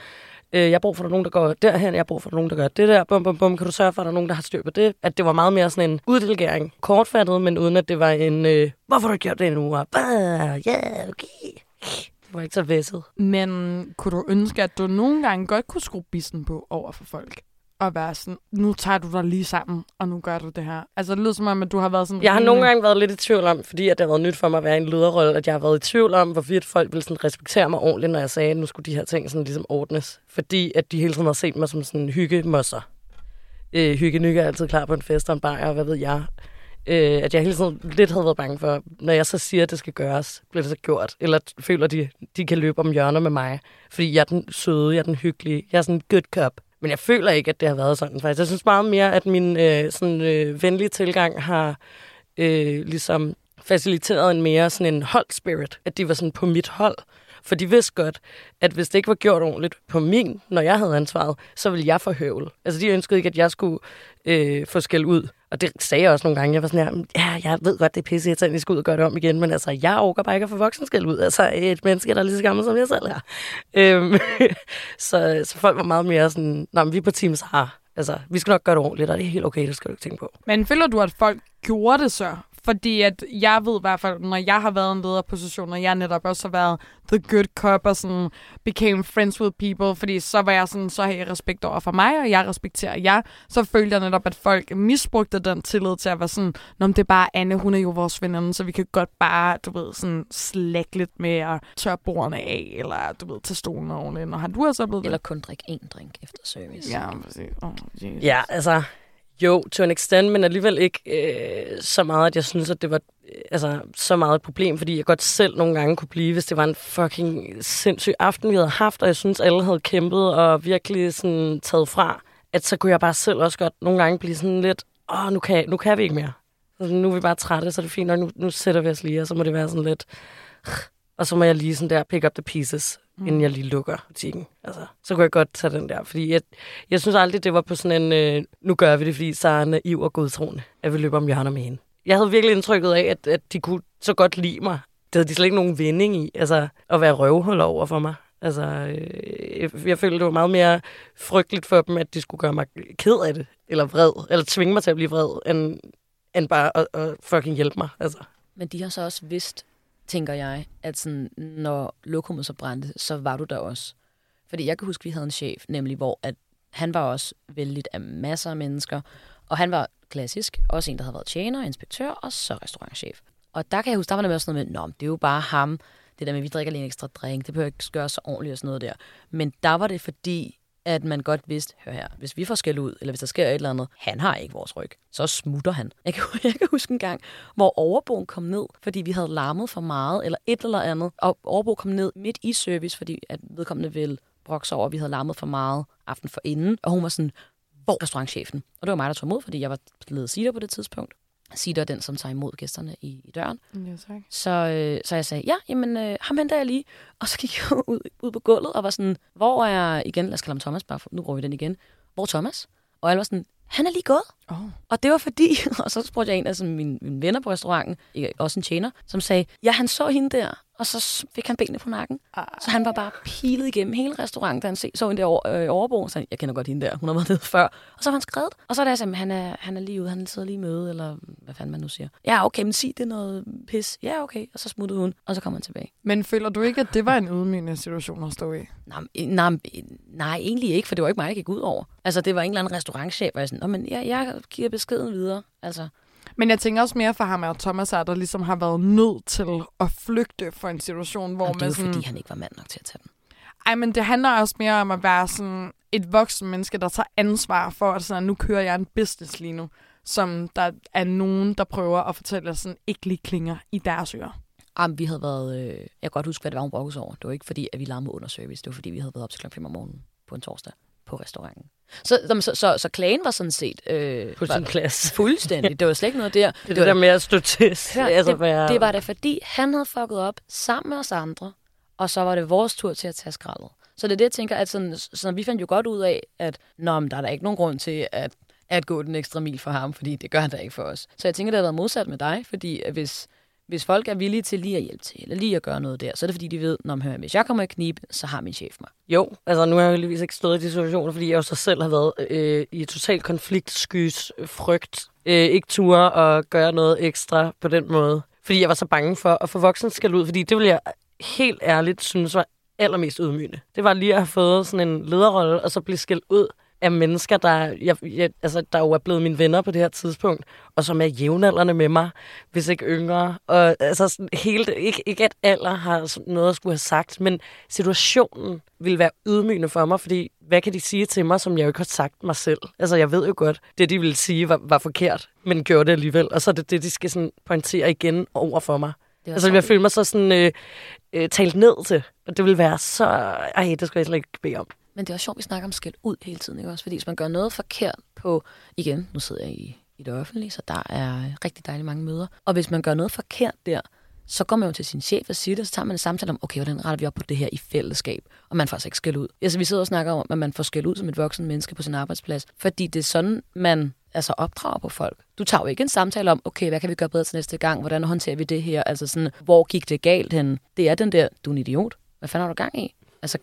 Speaker 4: øh, jeg har brug for, at der er nogen, der går derhen, jeg har brug for, at der er nogen, der gør det der, bum, bum, bum, kan du sørge for, at der er nogen, der har styr på det? At det var meget mere sådan en uddelegering, kortfattet, men uden at det var en, øh, hvorfor har du gjort det nu? Ja, yeah, okay. Det var ikke så væsset.
Speaker 2: Men kunne du ønske, at du nogle gange godt kunne skrue bissen på over for folk? Og være sådan, nu tager du dig lige sammen, og nu gør du det her. Altså, det lyder som om, at du har været sådan...
Speaker 4: Jeg har nogle gange været lidt i tvivl om, fordi at det har været nyt for mig at være i en lederrolle, at jeg har været i tvivl om, hvorvidt folk ville sådan respektere mig ordentligt, når jeg sagde, at nu skulle de her ting sådan ligesom ordnes. Fordi at de hele tiden har set mig som sådan hyggemosser. Øh, hygge er altid klar på en fest og en bajer, og hvad ved jeg. Øh, at jeg hele tiden lidt havde været bange for, når jeg så siger, at det skal gøres, bliver det så gjort. Eller føler de, de kan løbe om hjørner med mig. Fordi jeg er den søde, jeg er den hyggelige, jeg er sådan en good cop. Men jeg føler ikke, at det har været sådan faktisk. Jeg synes meget mere, at min øh, sådan, øh, venlige tilgang har øh, ligesom faciliteret en mere sådan en hold spirit. At de var sådan på mit hold. For de vidste godt, at hvis det ikke var gjort ordentligt på min, når jeg havde ansvaret, så ville jeg få. Altså de ønskede ikke, at jeg skulle øh, få skæld ud. Og det sagde jeg også nogle gange. Jeg var sådan her, ja, jeg ved godt, det er pisse at jeg skal ud og gøre det om igen, men altså, jeg overgår bare ikke at få voksenskæld ud. Altså, et menneske, der er lige så gammel, som jeg selv er. Øhm, så, så folk var meget mere sådan, nej, men vi på Teams har Altså, vi skal nok gøre det ordentligt, og det er helt okay, det skal du ikke tænke på.
Speaker 2: Men føler du, at folk gjorde det så? Fordi at jeg ved i hvert fald, når jeg har været en lederposition, og jeg netop også har været the good cop og sådan became friends with people, fordi så var jeg sådan, så har jeg respekt over for mig, og jeg respekterer jer. Så følte jeg netop, at folk misbrugte den tillid til at være sådan, Nå, det er bare Anne, hun er jo vores veninde, så vi kan godt bare, du ved, sådan slække lidt med at tørre bordene af, eller du ved, tage stolen ordentligt. Og har du også blevet
Speaker 3: Eller kun drikke en drink efter service.
Speaker 2: Ja, præcis. Oh,
Speaker 4: ja, altså, jo, to an extent, men alligevel ikke øh, så meget, at jeg synes, at det var øh, altså, så meget et problem, fordi jeg godt selv nogle gange kunne blive, hvis det var en fucking sindssyg aften, vi havde haft, og jeg synes, alle havde kæmpet og virkelig sådan taget fra, at så kunne jeg bare selv også godt nogle gange blive sådan lidt, åh, nu kan, nu kan vi ikke mere. Altså, nu er vi bare trætte, så er det fint, og nu, nu sætter vi os lige, og så må det være sådan lidt, og så må jeg lige sådan der pick up the pieces mm. inden jeg lige lukker butikken. Altså, så kunne jeg godt tage den der, fordi jeg, jeg synes aldrig, det var på sådan en, øh, nu gør vi det, fordi så er naiv og godtroende, at vi løber om hjørner med hende. Jeg havde virkelig indtrykket af, at, at de kunne så godt lide mig. Det havde de slet ikke nogen vinding i, altså at være røvhul over for mig. Altså, øh, jeg, jeg følte, det var meget mere frygteligt for dem, at de skulle gøre mig ked af det, eller vred, eller tvinge mig til at blive vred, end, end bare at, at fucking hjælpe mig. Altså.
Speaker 3: Men de har så også vidst, tænker jeg, at sådan, når lokummet så brændte, så var du der også. Fordi jeg kan huske, at vi havde en chef, nemlig hvor at han var også vældigt af masser af mennesker, og han var klassisk, også en, der havde været tjener, inspektør og så restaurantchef. Og der kan jeg huske, der var der også noget med, Nå, det er jo bare ham, det der med, at vi drikker lige en ekstra drink, det behøver ikke gøre så ordentligt og sådan noget der. Men der var det fordi, at man godt vidste, hør her, hvis vi får skæld ud, eller hvis der sker et eller andet, han har ikke vores ryg, så smutter han. Jeg kan, jeg kan huske en gang, hvor overboen kom ned, fordi vi havde larmet for meget, eller et eller andet, og overbo kom ned midt i service, fordi at vedkommende ville brokse over, at vi havde larmet for meget aften for inden, og hun var sådan, hvor restaurantchefen? Og det var mig, der tog imod, fordi jeg var blevet sider på det tidspunkt. Sitter er den, som tager imod gæsterne i, i døren.
Speaker 2: Ja, tak.
Speaker 3: Så, øh, så jeg sagde, ja, jamen, øh, ham henter jeg lige. Og så gik jeg ud, ud på gulvet og var sådan, hvor er, igen, lad os kalde ham Thomas, bare for, nu bruger vi den igen. Hvor er Thomas? Og alle var sådan, han er lige gået.
Speaker 2: Oh.
Speaker 3: Og det var fordi, og så spurgte jeg en af mine, mine venner på restauranten, også en tjener, som sagde, ja, han så hende der, og så fik han benene på nakken. Ej. Så han var bare pilet igennem hele restauranten, da han så hende der over, øh, overbo. Så jeg kender godt hende der, hun har været nede før. Og så var han skrevet. Og så er det altså, han er, han er lige ude, han sidder lige møde, eller hvad fanden man nu siger. Ja, okay, men sig det er noget pis. Ja, okay. Og så smuttede hun, og så kom han tilbage.
Speaker 2: Men føler du ikke, at det var en ydmygende situation at stå i?
Speaker 3: Nej, nej, nej, egentlig ikke, for det var ikke mig, der gik ud over. Altså, det var en eller anden restaurantchef, og jeg sådan, men jeg, jeg giver beskeden videre. Altså,
Speaker 2: men jeg tænker også mere for ham, at Thomas er, der ligesom har været nødt til at flygte for en situation, hvor
Speaker 3: man
Speaker 2: sådan...
Speaker 3: det er fordi, han ikke var mand nok til at tage den.
Speaker 2: Ej, men det handler også mere om at være sådan et voksen menneske, der tager ansvar for, at sådan, nu kører jeg en business lige nu, som der er nogen, der prøver at fortælle, at sådan ikke lige klinger i deres ører.
Speaker 3: Jamen, vi havde været... Øh, jeg kan godt huske, hvad det var, hun brokkede over. Det var ikke fordi, at vi larmede under service. Det var fordi, vi havde været op til kl. 5 om morgenen på en torsdag på restauranten. Så, så, så, så klagen var sådan set... Øh,
Speaker 4: på sin plads.
Speaker 3: Fuldstændig. Det var slet ikke noget der.
Speaker 4: Det, det, det der med at stå til.
Speaker 3: Hør, altså, det, være... det var da fordi, han havde fucket op sammen med os andre, og så var det vores tur til at tage skraldet. Så det er det, jeg tænker, at sådan, sådan, vi fandt jo godt ud af, at Nå, men der er der ikke nogen grund til at, at gå den ekstra mil for ham, fordi det gør han da ikke for os. Så jeg tænker, det har været modsat med dig, fordi hvis, hvis folk er villige til lige at hjælpe til, eller lige at gøre noget der, så er det fordi, de ved, når hør, hvis jeg kommer i knibe, så har min chef mig.
Speaker 4: Jo, altså nu har jeg heldigvis ikke stået i de situationer, fordi jeg jo så selv har været øh, i total konflikt, skys, frygt, øh, ikke ture og gøre noget ekstra på den måde. Fordi jeg var så bange for at få voksen skal ud, fordi det ville jeg helt ærligt synes var allermest ydmygende. Det var lige at have fået sådan en lederrolle, og så blive skældt ud af mennesker, der, jeg, jeg, altså, der jo er blevet mine venner på det her tidspunkt, og som er jævnaldrende med mig, hvis ikke yngre. Og altså sådan helt, ikke, ikke at alder har noget at skulle have sagt, men situationen vil være ydmygende for mig, fordi hvad kan de sige til mig, som jeg jo ikke har sagt mig selv? Altså, jeg ved jo godt, det de ville sige var, var forkert, men gjorde det alligevel. Og så er det det, de skal sådan pointere igen over for mig. Altså, jeg føler mig så sådan øh, øh, talt ned til, og det vil være så... Ej, det skal jeg slet ikke bede om.
Speaker 3: Men det er også sjovt, at vi snakker om skæld ud hele tiden, ikke også? Fordi hvis man gør noget forkert på, igen, nu sidder jeg i, i det offentlige, så der er rigtig dejligt mange møder. Og hvis man gør noget forkert der, så går man jo til sin chef og siger det, så tager man en samtale om, okay, hvordan retter vi op på det her i fællesskab? Og man får altså ikke skæld ud. Altså, vi sidder og snakker om, at man får skæld ud som et voksen menneske på sin arbejdsplads, fordi det er sådan, man altså opdrager på folk. Du tager jo ikke en samtale om, okay, hvad kan vi gøre bedre til næste gang? Hvordan håndterer vi det her? Altså sådan, hvor gik det galt hen? Det er den der, du er en idiot. Hvad fanden har du gang i? Altså,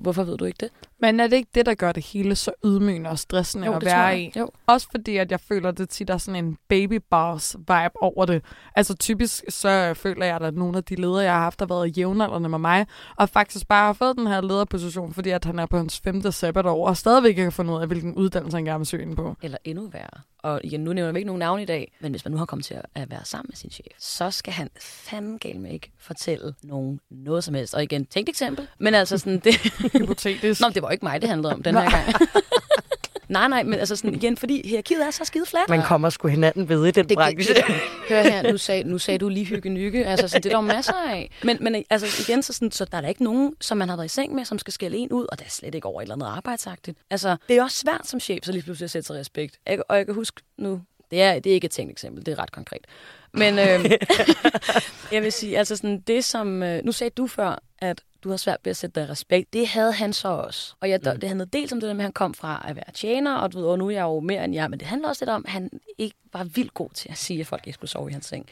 Speaker 3: hvorfor ved du ikke det?
Speaker 2: Men er det ikke det, der gør det hele så ydmygende og stressende
Speaker 3: jo,
Speaker 2: at være i?
Speaker 3: Jo.
Speaker 2: Også fordi, at jeg føler, at det tit er sådan en baby boss vibe over det. Altså typisk så føler jeg, at nogle af de ledere, jeg har haft, har været jævnaldrende med mig, og faktisk bare har fået den her lederposition, fordi at han er på hans femte sabbatår, og stadigvæk ikke har fundet ud af, hvilken uddannelse han gerne vil søge ind på.
Speaker 3: Eller endnu værre. Og igen, nu nævner vi ikke nogen navn i dag, men hvis man nu har kommet til at være sammen med sin chef, så skal han fandme galt med ikke fortælle nogen noget som helst. Og igen, tænkt eksempel, men altså sådan, det...
Speaker 2: Hypotetisk.
Speaker 3: Nå, det var ikke mig, det handlede om den her gang. nej, nej, men altså sådan igen, fordi hierarkiet er så skide flat.
Speaker 4: Man kommer sgu hinanden ved i den det, branche. Det,
Speaker 3: hør her, nu sagde, nu sagde du lige hygge nykke. Altså, sådan, det er der jo masser af. Men, men altså, igen, så, sådan, så der er der ikke nogen, som man har været i seng med, som skal skælde en ud, og det er slet ikke over et eller andet arbejdsagtigt. Altså, det er også svært som chef, så lige pludselig at sætte sig respekt. Jeg, og jeg kan huske nu, det er, det er ikke et tænkt eksempel, det er ret konkret. Men øh, jeg vil sige, altså sådan det som... Øh, nu sagde du før, at du har svært ved at sætte dig respekt. Det havde han så også. Og jeg, mm. det handlede dels om det der med, at han kom fra at være tjener, og, du ved, og nu er jeg jo mere end jeg, men det handler også lidt om, at han ikke var vildt god til at sige, at folk ikke skulle sove i hans seng.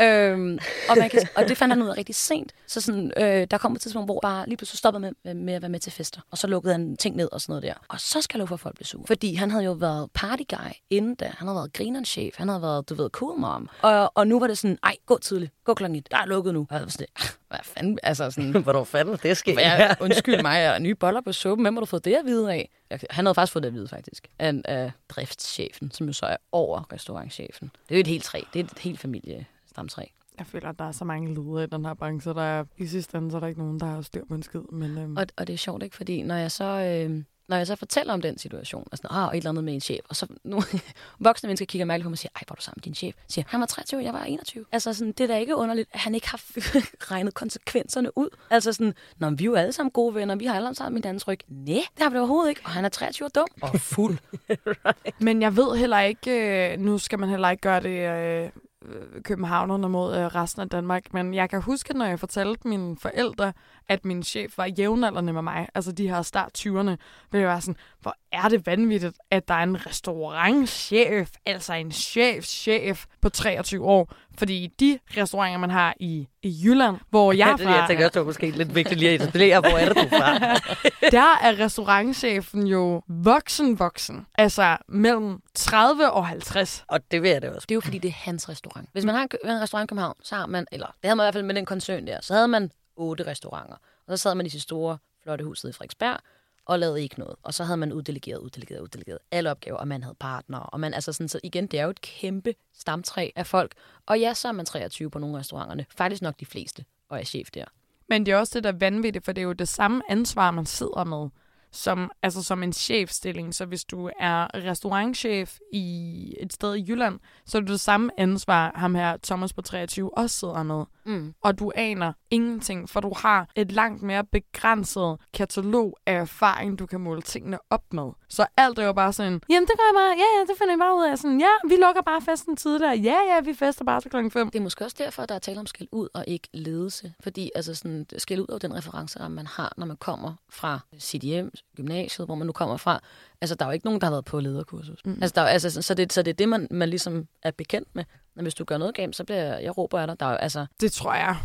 Speaker 3: Øhm, og, man kan, og det fandt han ud af rigtig sent. Så sådan, øh, der kom et tidspunkt, hvor bare lige pludselig stoppede med, med at være med til fester. Og så lukkede han ting ned og sådan noget der. Og så skal jeg love for, at folk blev sure. Fordi han havde jo været party guy inden da. Han havde været grinerens chef. Han havde været, du ved, cool mom. Og, og nu var det sådan, ej, gå tidligt. Gå klokken et. Der er lukket nu. Og jeg var sådan, hvad fanden, altså sådan...
Speaker 4: Hvornår fanden det sker?
Speaker 3: Ja, undskyld mig, jeg nye boller på suppen. Hvem har du fået det at vide af? Han havde faktisk fået det at vide, faktisk. Af, af driftschefen, som jo så er over restaurantchefen. Det er jo et helt træ. Det er et helt familie stamtræ.
Speaker 2: Jeg føler, at der er så mange ledere i den her branche, der er, i sidste ende så er der ikke nogen, der har styr på en skid. Men, øhm.
Speaker 3: og, og det er sjovt, ikke? Fordi når jeg så... Øh, når jeg så fortæller om den situation, altså, ah, et eller andet med en chef, og så nu, voksne mennesker kigger mig på mig og siger, ej, hvor er du sammen med din chef? siger, han var 23, jeg var 21. Altså sådan, det er da ikke underligt, at han ikke har regnet konsekvenserne ud. Altså sådan, når vi er jo alle sammen gode venner, vi har alle sammen min andens ryg. Nej, det har vi overhovedet ikke, og han er 23 og dum.
Speaker 4: Og fuld.
Speaker 2: right. Men jeg ved heller ikke, øh, nu skal man heller ikke gøre det øh, Øh, københavnerne mod øh, resten af Danmark. Men jeg kan huske, når jeg fortalte mine forældre, at min chef var jævnaldrende med mig, altså de her start 20'erne, ville jeg være sådan, hvor er det vanvittigt, at der er en restaurantchef, altså en chefchef på 23 år. Fordi de restauranter, man har i, i Jylland, hvor jeg er fra...
Speaker 4: jeg tænker også, det var måske lidt vigtigt lige at etablere, hvor er det du fra?
Speaker 2: der er restaurantchefen jo voksen-voksen. Altså mellem 30 og 50.
Speaker 4: Og det vil jeg det også.
Speaker 3: Det er jo fordi, det er hans restaurant. Hvis man har en restaurant i København, så har man, eller det havde man i hvert fald med den koncern der, så havde man otte restauranter. Og så sad man i sit store, flotte hus i Frederiksberg, og lavede ikke noget. Og så havde man uddelegeret, uddelegeret, uddelegeret alle opgaver, og man havde partnere. Og man, altså sådan, så igen, det er jo et kæmpe stamtræ af folk. Og ja, så er man 23 på nogle af restauranterne. Faktisk nok de fleste, og er chef der.
Speaker 2: Men det er også det, der er vanvittigt, for det er jo det samme ansvar, man sidder med som, altså som en chefstilling. Så hvis du er restaurantchef i et sted i Jylland, så er det det samme ansvar, ham her Thomas på 23 også sidder med. Mm. Og du aner ingenting, for du har et langt mere begrænset katalog af erfaring, du kan måle tingene op med. Så alt er jo bare sådan, jamen det gør jeg bare, ja, ja, det finder jeg bare ud af. Sådan, ja, vi lukker bare festen tidligere. Ja, ja, vi fester bare til klokken 5.
Speaker 3: Det er måske også derfor, der er tale om skæld ud og ikke ledelse. Fordi altså sådan, skæld ud af den referenceramme, man har, når man kommer fra sit hjem, gymnasiet, hvor man nu kommer fra. Altså, der er jo ikke nogen, der har været på lederkursus. Mm. Altså, der er, altså, så, det, så det er det, man, man ligesom er bekendt med. Men hvis du gør noget galt, så bliver jeg, råber af dig. Der er, altså...
Speaker 2: Det tror jeg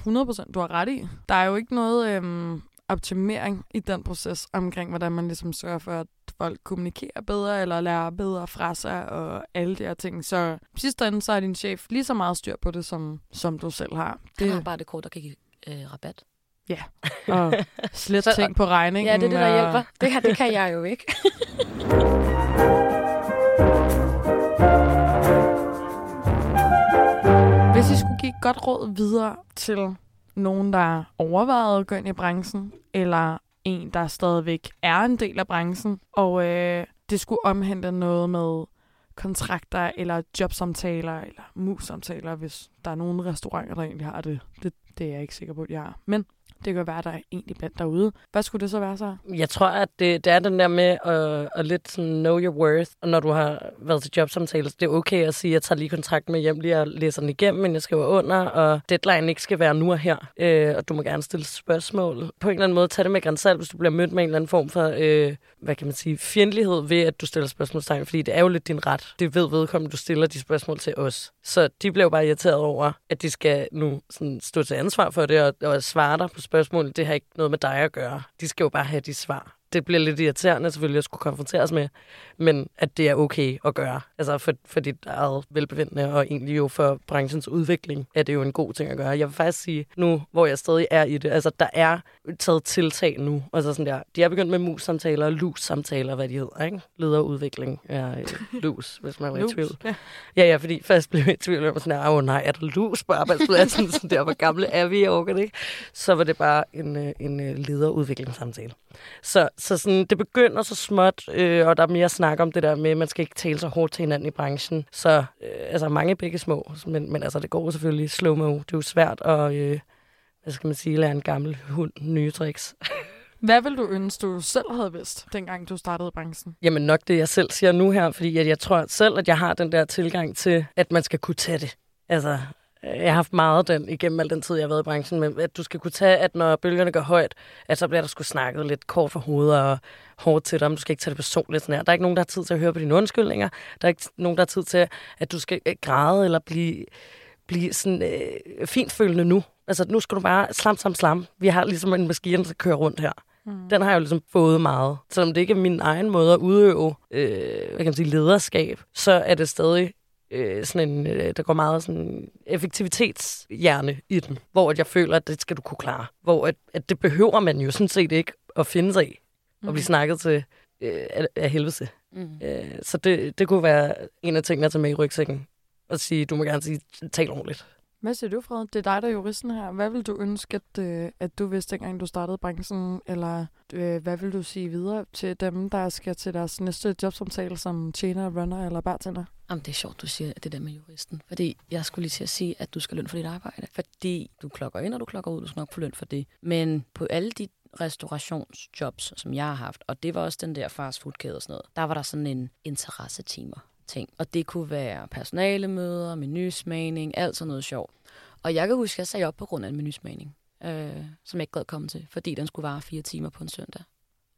Speaker 2: 100% du har ret i. Der er jo ikke noget øhm, optimering i den proces omkring, hvordan man ligesom sørger for, at folk kommunikerer bedre, eller lærer bedre fra sig, og alle de her ting. Så sidste ende, så er din chef lige så meget styr på det, som, som du selv har.
Speaker 3: Det... Han har bare det kort, der kan give øh, rabat.
Speaker 2: Ja, og slet ting på regningen.
Speaker 3: Ja, det er det, der
Speaker 2: og-
Speaker 3: hjælper. Det, her, det kan jeg jo ikke.
Speaker 2: godt råd videre til nogen, der overvejede at gå ind i branchen, eller en, der stadigvæk er en del af branchen, og øh, det skulle omhandle noget med kontrakter, eller jobsamtaler, eller mus-samtaler, hvis der er nogle restauranter, der egentlig har det. Det, det er jeg ikke sikker på, at jeg har. Men det kan være, der er egentlig blandt derude. Hvad skulle det så være så?
Speaker 4: Jeg tror, at det, det er den der med at, at lidt sådan know your worth. Og når du har været til jobsamtale, så det er okay at sige, at jeg tager lige kontrakten med hjem, lige og læser den igennem, men jeg skriver under, og deadline ikke skal være nu og her. Øh, og du må gerne stille spørgsmål. På en eller anden måde, tag det med grænsalt, hvis du bliver mødt med en eller anden form for, øh, hvad kan man sige, fjendtlighed ved, at du stiller spørgsmålstegn, fordi det er jo lidt din ret. Det ved vedkommende, du stiller de spørgsmål til os. Så de bliver jo bare irriteret over, at de skal nu sådan stå til ansvar for det og, og svare dig på spørgsmål. Det har ikke noget med dig at gøre. De skal jo bare have de svar. Det bliver lidt irriterende selvfølgelig at skulle konfronteres med, men at det er okay at gøre. Altså for, for dit eget velbefindende, og egentlig jo for branchens udvikling, er det jo en god ting at gøre. Jeg vil faktisk sige, nu hvor jeg stadig er i det, altså der er taget tiltag nu. Altså sådan der, de er begyndt med mus-samtaler og lus-samtaler, hvad de hedder, ikke? Leder og udvikling er øh, lus, hvis man var i tvivl.
Speaker 2: Ja.
Speaker 4: Ja, ja, fordi først blev jeg i tvivl om, sådan, åh oh, nej, er der lus på arbejdspladsen? sådan der, hvor gamle er vi, jeg orker det ikke. Så var det bare en, øh, en øh, lederudviklingssamtale. Så, så sådan, det begynder så småt, øh, og der er mere snak om det der med, at man skal ikke tale så hårdt til hinanden i branchen. Så øh, altså mange begge små, men, men altså, det går selvfølgelig slow-mo. Det er jo svært at, øh, hvad skal man sige, lære en gammel hund nye tricks.
Speaker 2: Hvad vil du ønske, du selv havde vidst, dengang du startede branchen?
Speaker 4: Jamen nok det, jeg selv siger nu her, fordi at jeg tror selv, at jeg har den der tilgang til, at man skal kunne tage det. Altså, jeg har haft meget den igennem al den tid, jeg har været i branchen, men at du skal kunne tage, at når bølgerne går højt, at så bliver der sgu snakket lidt kort for hovedet og hårdt til dig, men du skal ikke tage det personligt. Sådan her. Der er ikke nogen, der har tid til at høre på dine undskyldninger. Der er ikke nogen, der har tid til, at du skal øh, græde eller blive, blive sådan øh, fint følende nu. Altså, nu skal du bare slam, slam, slam. Vi har ligesom en maskine, der kører rundt her. Mm. Den har jeg jo ligesom fået meget. Selvom det ikke er min egen måde at udøve øh, hvad kan man sige, lederskab, så er det stadig øh, sådan en, øh, der går meget sådan effektivitetshjerne i den, hvor at jeg føler, at det skal du kunne klare. Hvor at, at det behøver man jo sådan set ikke at finde sig i, mm. og blive snakket til øh, af, af helvede.
Speaker 3: Mm.
Speaker 4: Øh, så det, det kunne være en af tingene at tage med i rygsækken. Og sige, du må gerne sige, tal ordentligt.
Speaker 2: Hvad siger du, Fred? Det er dig, der er juristen her. Hvad vil du ønske, at, øh, at du vidste, dengang du startede branchen? Eller øh, hvad vil du sige videre til dem, der skal til deres næste jobsamtale som tjener, runner eller bartender?
Speaker 3: Jamen, det er sjovt, du siger det der med juristen. Fordi jeg skulle lige til at sige, at du skal løn for dit arbejde. Fordi du klokker ind, og du klokker ud, du skal nok få løn for det. Men på alle de restaurationsjobs, som jeg har haft, og det var også den der fast food kæde og sådan noget, der var der sådan en interessetimer ting. Og det kunne være personalemøder, menysmagning, alt sådan noget sjovt. Og jeg kan huske, at jeg sagde op på grund af en menysmagning, øh, som jeg ikke gad komme til, fordi den skulle vare fire timer på en søndag.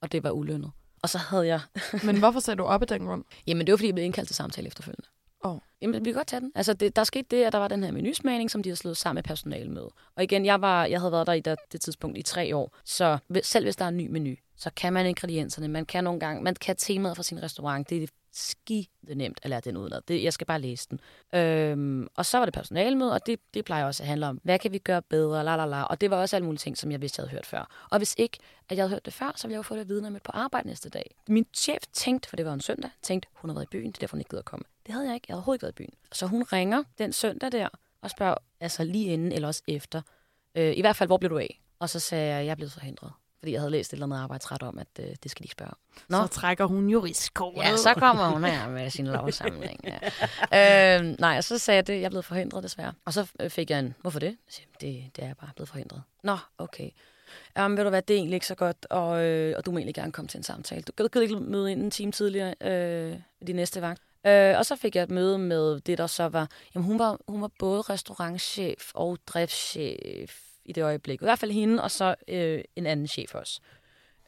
Speaker 3: Og det var ulønnet. Og så havde jeg...
Speaker 2: Men hvorfor sagde du op i den grund?
Speaker 3: Jamen, det var fordi, jeg blev indkaldt til samtale efterfølgende.
Speaker 2: Åh.
Speaker 3: Jamen, vi kan godt tage den. Altså, det, der skete det, at der var den her menysmagning, som de har slået sammen med personalemøde. Og igen, jeg, var, jeg havde været der i det, det tidspunkt i tre år. Så selv hvis der er en ny menu, så kan man ingredienserne. Man kan nogle gange, man kan temaet fra sin restaurant. Det er skide nemt at lære den udenad. Det, jeg skal bare læse den. Øhm, og så var det personalemøde, og det, det plejer også at handle om, hvad kan vi gøre bedre, la la la. Og det var også alle mulige ting, som jeg vidste, jeg havde hørt før. Og hvis ikke, at jeg havde hørt det før, så ville jeg jo få det at vide, når jeg mødte på arbejde næste dag. Min chef tænkte, for det var en søndag, tænkte, hun har været i byen, det er derfor, hun ikke gider at komme. Det havde jeg ikke. Jeg havde overhovedet ikke været i byen. Så hun ringer den søndag der og spørger, altså lige inden eller også efter, øh, i hvert fald, hvor blev du af? Og så sagde jeg, jeg er blevet forhindret. Fordi jeg havde læst et eller andet arbejdsret om, at øh, det skal de ikke spørge om. Nå.
Speaker 2: Så trækker hun juristkortet.
Speaker 3: Ja, så kommer hun her med sin lovsamling. Ja. øhm, nej, og så sagde jeg det, jeg blevet forhindret desværre. Og så øh, fik jeg en, hvorfor det? Siger, det, det er jeg bare blevet forhindret. Nå, okay. Jamen, ved du hvad, det er egentlig ikke så godt, og, øh, og du må egentlig gerne komme til en samtale. Du kan, kan du ikke møde ind en time tidligere øh, din næste vagt? Øh, og så fik jeg et møde med det, der så var... Jamen, hun var, hun var både restaurantchef og driftschef i det øjeblik. I hvert fald hende, og så øh, en anden chef også.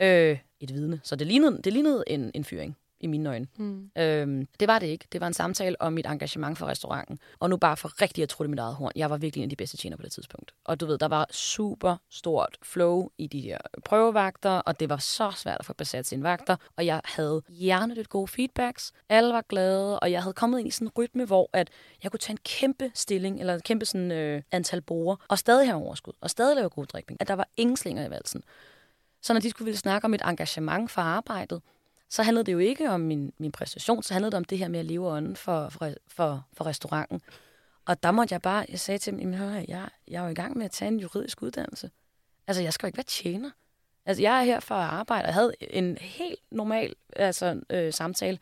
Speaker 3: Øh, et vidne. Så det lignede, det lignede en, en fyring i mine øjne. Mm. Øhm, det var det ikke. Det var en samtale om mit engagement for restauranten. Og nu bare for rigtig at tro det mit eget horn. Jeg var virkelig en af de bedste tjener på det tidspunkt. Og du ved, der var super stort flow i de der prøvevagter, og det var så svært at få besat sine vagter. Og jeg havde hjerneligt gode feedbacks. Alle var glade, og jeg havde kommet ind i sådan en rytme, hvor at jeg kunne tage en kæmpe stilling, eller en kæmpe sådan, øh, antal borer, og stadig have overskud, og stadig lave god drikning. At der var ingen slinger i valsen. Så når de skulle ville snakke om et engagement for arbejdet, så handlede det jo ikke om min, min præstation, så handlede det om det her med at leve ånden for, for, for, for restauranten. Og der måtte jeg bare, jeg sagde til dem, hør jeg, jeg er jo i gang med at tage en juridisk uddannelse. Altså, jeg skal jo ikke være tjener. Altså, jeg er her for at arbejde, og jeg havde en helt normal altså, øh, samtale.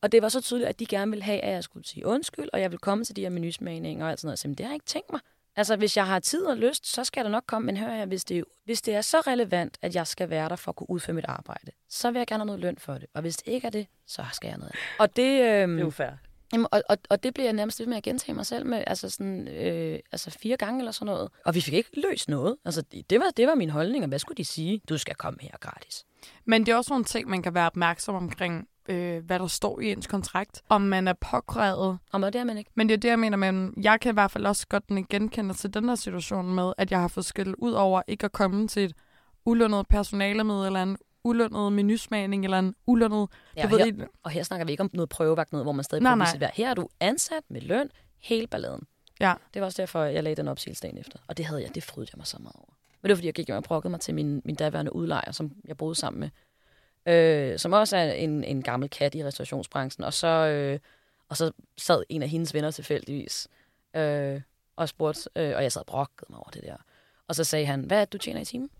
Speaker 3: Og det var så tydeligt, at de gerne ville have, at jeg skulle sige undskyld, og jeg ville komme til de her menusmagninger og alt sådan noget. Så det har jeg ikke tænkt mig. Altså, hvis jeg har tid og lyst, så skal der nok komme, men hør jeg, hvis det, hvis det er så relevant, at jeg skal være der for at kunne udføre mit arbejde, så vil jeg gerne have noget løn for det. Og hvis det ikke er det, så skal jeg noget. Og det, øhm,
Speaker 4: det er jo fair.
Speaker 3: Jamen, og, og, og det bliver jeg nærmest ved med at gentage mig selv med, altså, sådan, øh, altså fire gange eller sådan noget. Og vi fik ikke løst noget. Altså, det var, det var min holdning, og hvad skulle de sige? Du skal komme her gratis.
Speaker 2: Men det er også nogle ting, man kan være opmærksom omkring, øh, hvad der står i ens kontrakt. Om man er påkrævet.
Speaker 3: Om det er man ikke.
Speaker 2: Men det er det, jeg mener, men jeg kan i hvert fald også godt genkende til den her situation med, at jeg har fået skilt ud over ikke at komme til et ulønnet personale med, eller en ulønnet menysmagning, eller en ulønnet...
Speaker 3: Ja, og, her, og her snakker vi ikke om noget prøvevagt, noget, hvor man stadig nej, nej. Her er du ansat med løn, hele balladen.
Speaker 2: Ja.
Speaker 3: Det var også derfor, jeg lagde den opsigelse dagen efter. Og det havde jeg, det frydede jeg mig så meget over. Men det var, fordi jeg gik og brokkede mig til min, min daværende udlejer, som jeg boede sammen med øh, som også er en, en gammel kat i restaurationsbranchen. Og så, øh, og så sad en af hendes venner tilfældigvis øh, og spurgte, øh, og jeg sad og brokkede mig over det der. Og så sagde han, hvad er det, du tjener i timen?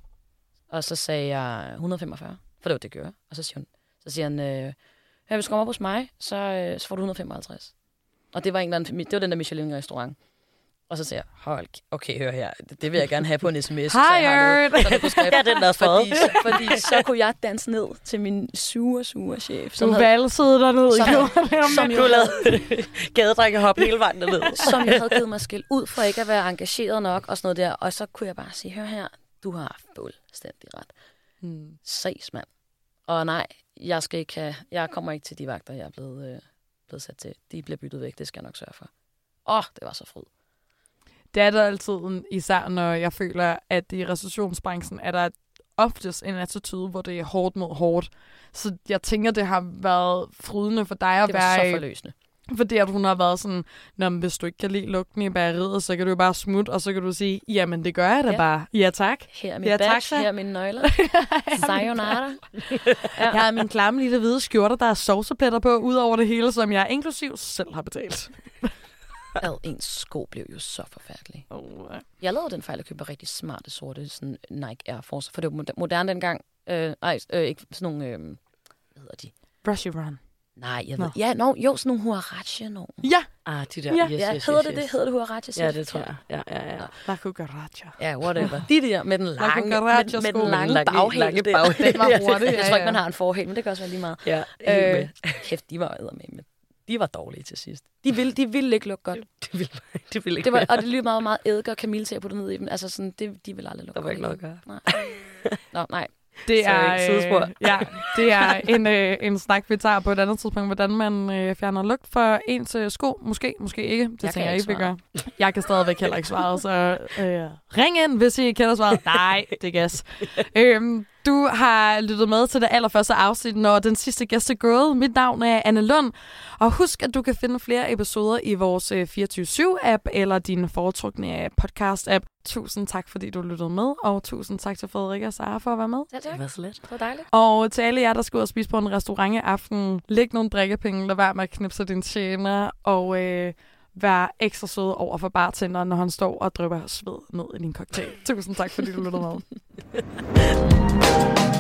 Speaker 3: Og så sagde jeg 145, for det var det, jeg gjorde. Og så siger, hun, så siger han, øh, hvis du kommer op hos mig, så, øh, så får du 155. Og det var, en anden, det var den der Michelin-restaurant. Og så siger jeg, hold, okay, hør her, det vil jeg gerne have på en sms.
Speaker 2: Hired! Så jeg
Speaker 3: har det, den der fordi, fordi så kunne jeg danse ned til min sure, sure chef.
Speaker 2: Som du valsede dig ned
Speaker 3: som,
Speaker 2: i
Speaker 3: som, som
Speaker 4: du lavede gadedrækkehop hele vejen ned.
Speaker 3: som jeg havde givet mig skæld ud for ikke at være engageret nok og sådan noget der. Og så kunne jeg bare sige, hør her, du har fuldstændig ret. Hmm. Ses, mand. Og nej, jeg, skal ikke have, jeg kommer ikke til de vagter, jeg er blevet, øh, blevet sat til. De bliver byttet væk, det skal jeg nok sørge for. Åh, oh, det var så fryd
Speaker 2: det er der altid, især når jeg føler, at i restaurationsbranchen er der oftest en attitude, hvor det er hårdt mod hårdt. Så jeg tænker, det har været frydende for dig at
Speaker 3: det
Speaker 2: være...
Speaker 3: Det så forløsende.
Speaker 2: Fordi at hun har været sådan, Nå, men hvis du ikke kan lide lugten i bageriet, så kan du bare smutte, og så kan du sige, jamen det gør jeg da ja. bare. Ja tak.
Speaker 3: Her er min ja, badge, tak, her er mine nøgler. Sayonara.
Speaker 2: ja. Jeg har min klamme lille hvide skjorte, der er sovsepletter på, ud over det hele, som jeg inklusiv selv har betalt.
Speaker 3: Ad, ens sko blev jo så forfærdelig. Oh, ja. Jeg lavede den fejl at købe rigtig smarte sorte sådan Nike Air Force, for det var moderne dengang. Øh, nej, øh, ikke sådan nogle, øh, hvad hedder de?
Speaker 2: Brushy Run.
Speaker 3: Nej, jeg ved, no. ja, no, jo, sådan nogle huaracha no.
Speaker 2: Ja.
Speaker 4: Ah, de der,
Speaker 3: ja.
Speaker 4: yes,
Speaker 3: ja,
Speaker 4: yes,
Speaker 3: hedder
Speaker 4: yes,
Speaker 3: det
Speaker 4: yes.
Speaker 3: det? Hedder det huaracha?
Speaker 4: Ja, det tror jeg. Ja, ja, ja.
Speaker 2: La cucaracha.
Speaker 3: Ja, whatever. De der med den lange, med,
Speaker 2: med
Speaker 3: den lange, lange baghæl.
Speaker 4: Lange baghæl.
Speaker 3: Den var hurtig. Jeg tror ikke, man har en forhæl, men det kan også være lige meget.
Speaker 4: Ja,
Speaker 3: øh, kæft, de var med med de var dårlige til sidst. De ville, de ville ikke lukke godt.
Speaker 4: De ville, de ville ikke.
Speaker 3: Det var, og det lyder meget, meget eddike og kamille til at putte ned i dem. Altså sådan, det, de ville aldrig lukke
Speaker 4: Der var ikke noget at gøre.
Speaker 3: Nej. Nå, nej.
Speaker 2: Det er,
Speaker 4: øh,
Speaker 2: ja, det er en, øh, en snak, vi tager på et andet tidspunkt, hvordan man øh, fjerner lugt for ens øh, sko. Måske, måske ikke. Det
Speaker 3: jeg
Speaker 2: tænker jeg
Speaker 3: ikke,
Speaker 2: vi gør. Jeg kan stadigvæk heller ikke svare, så øh, ring ind, hvis I kender svaret. Nej, det er gas. øhm, du har lyttet med til det allerførste afsnit, når den sidste gæst er gået. Mit navn er Anne Lund. Og husk, at du kan finde flere episoder i vores 24-7-app eller din foretrukne podcast-app. Tusind tak, fordi du lyttede med, og tusind tak til Frederik og Sara for at være med.
Speaker 3: Ja, tak.
Speaker 4: Det var så let.
Speaker 3: Det var dejligt.
Speaker 2: Og til alle jer, der skal ud og spise på en restaurant i aften, læg nogle drikkepenge, lad være med at knipse din tjener, og øh, være ekstra sød over for bartenderen, når han står og drypper sved ned i din cocktail. Tusind tak, fordi du lyttede med.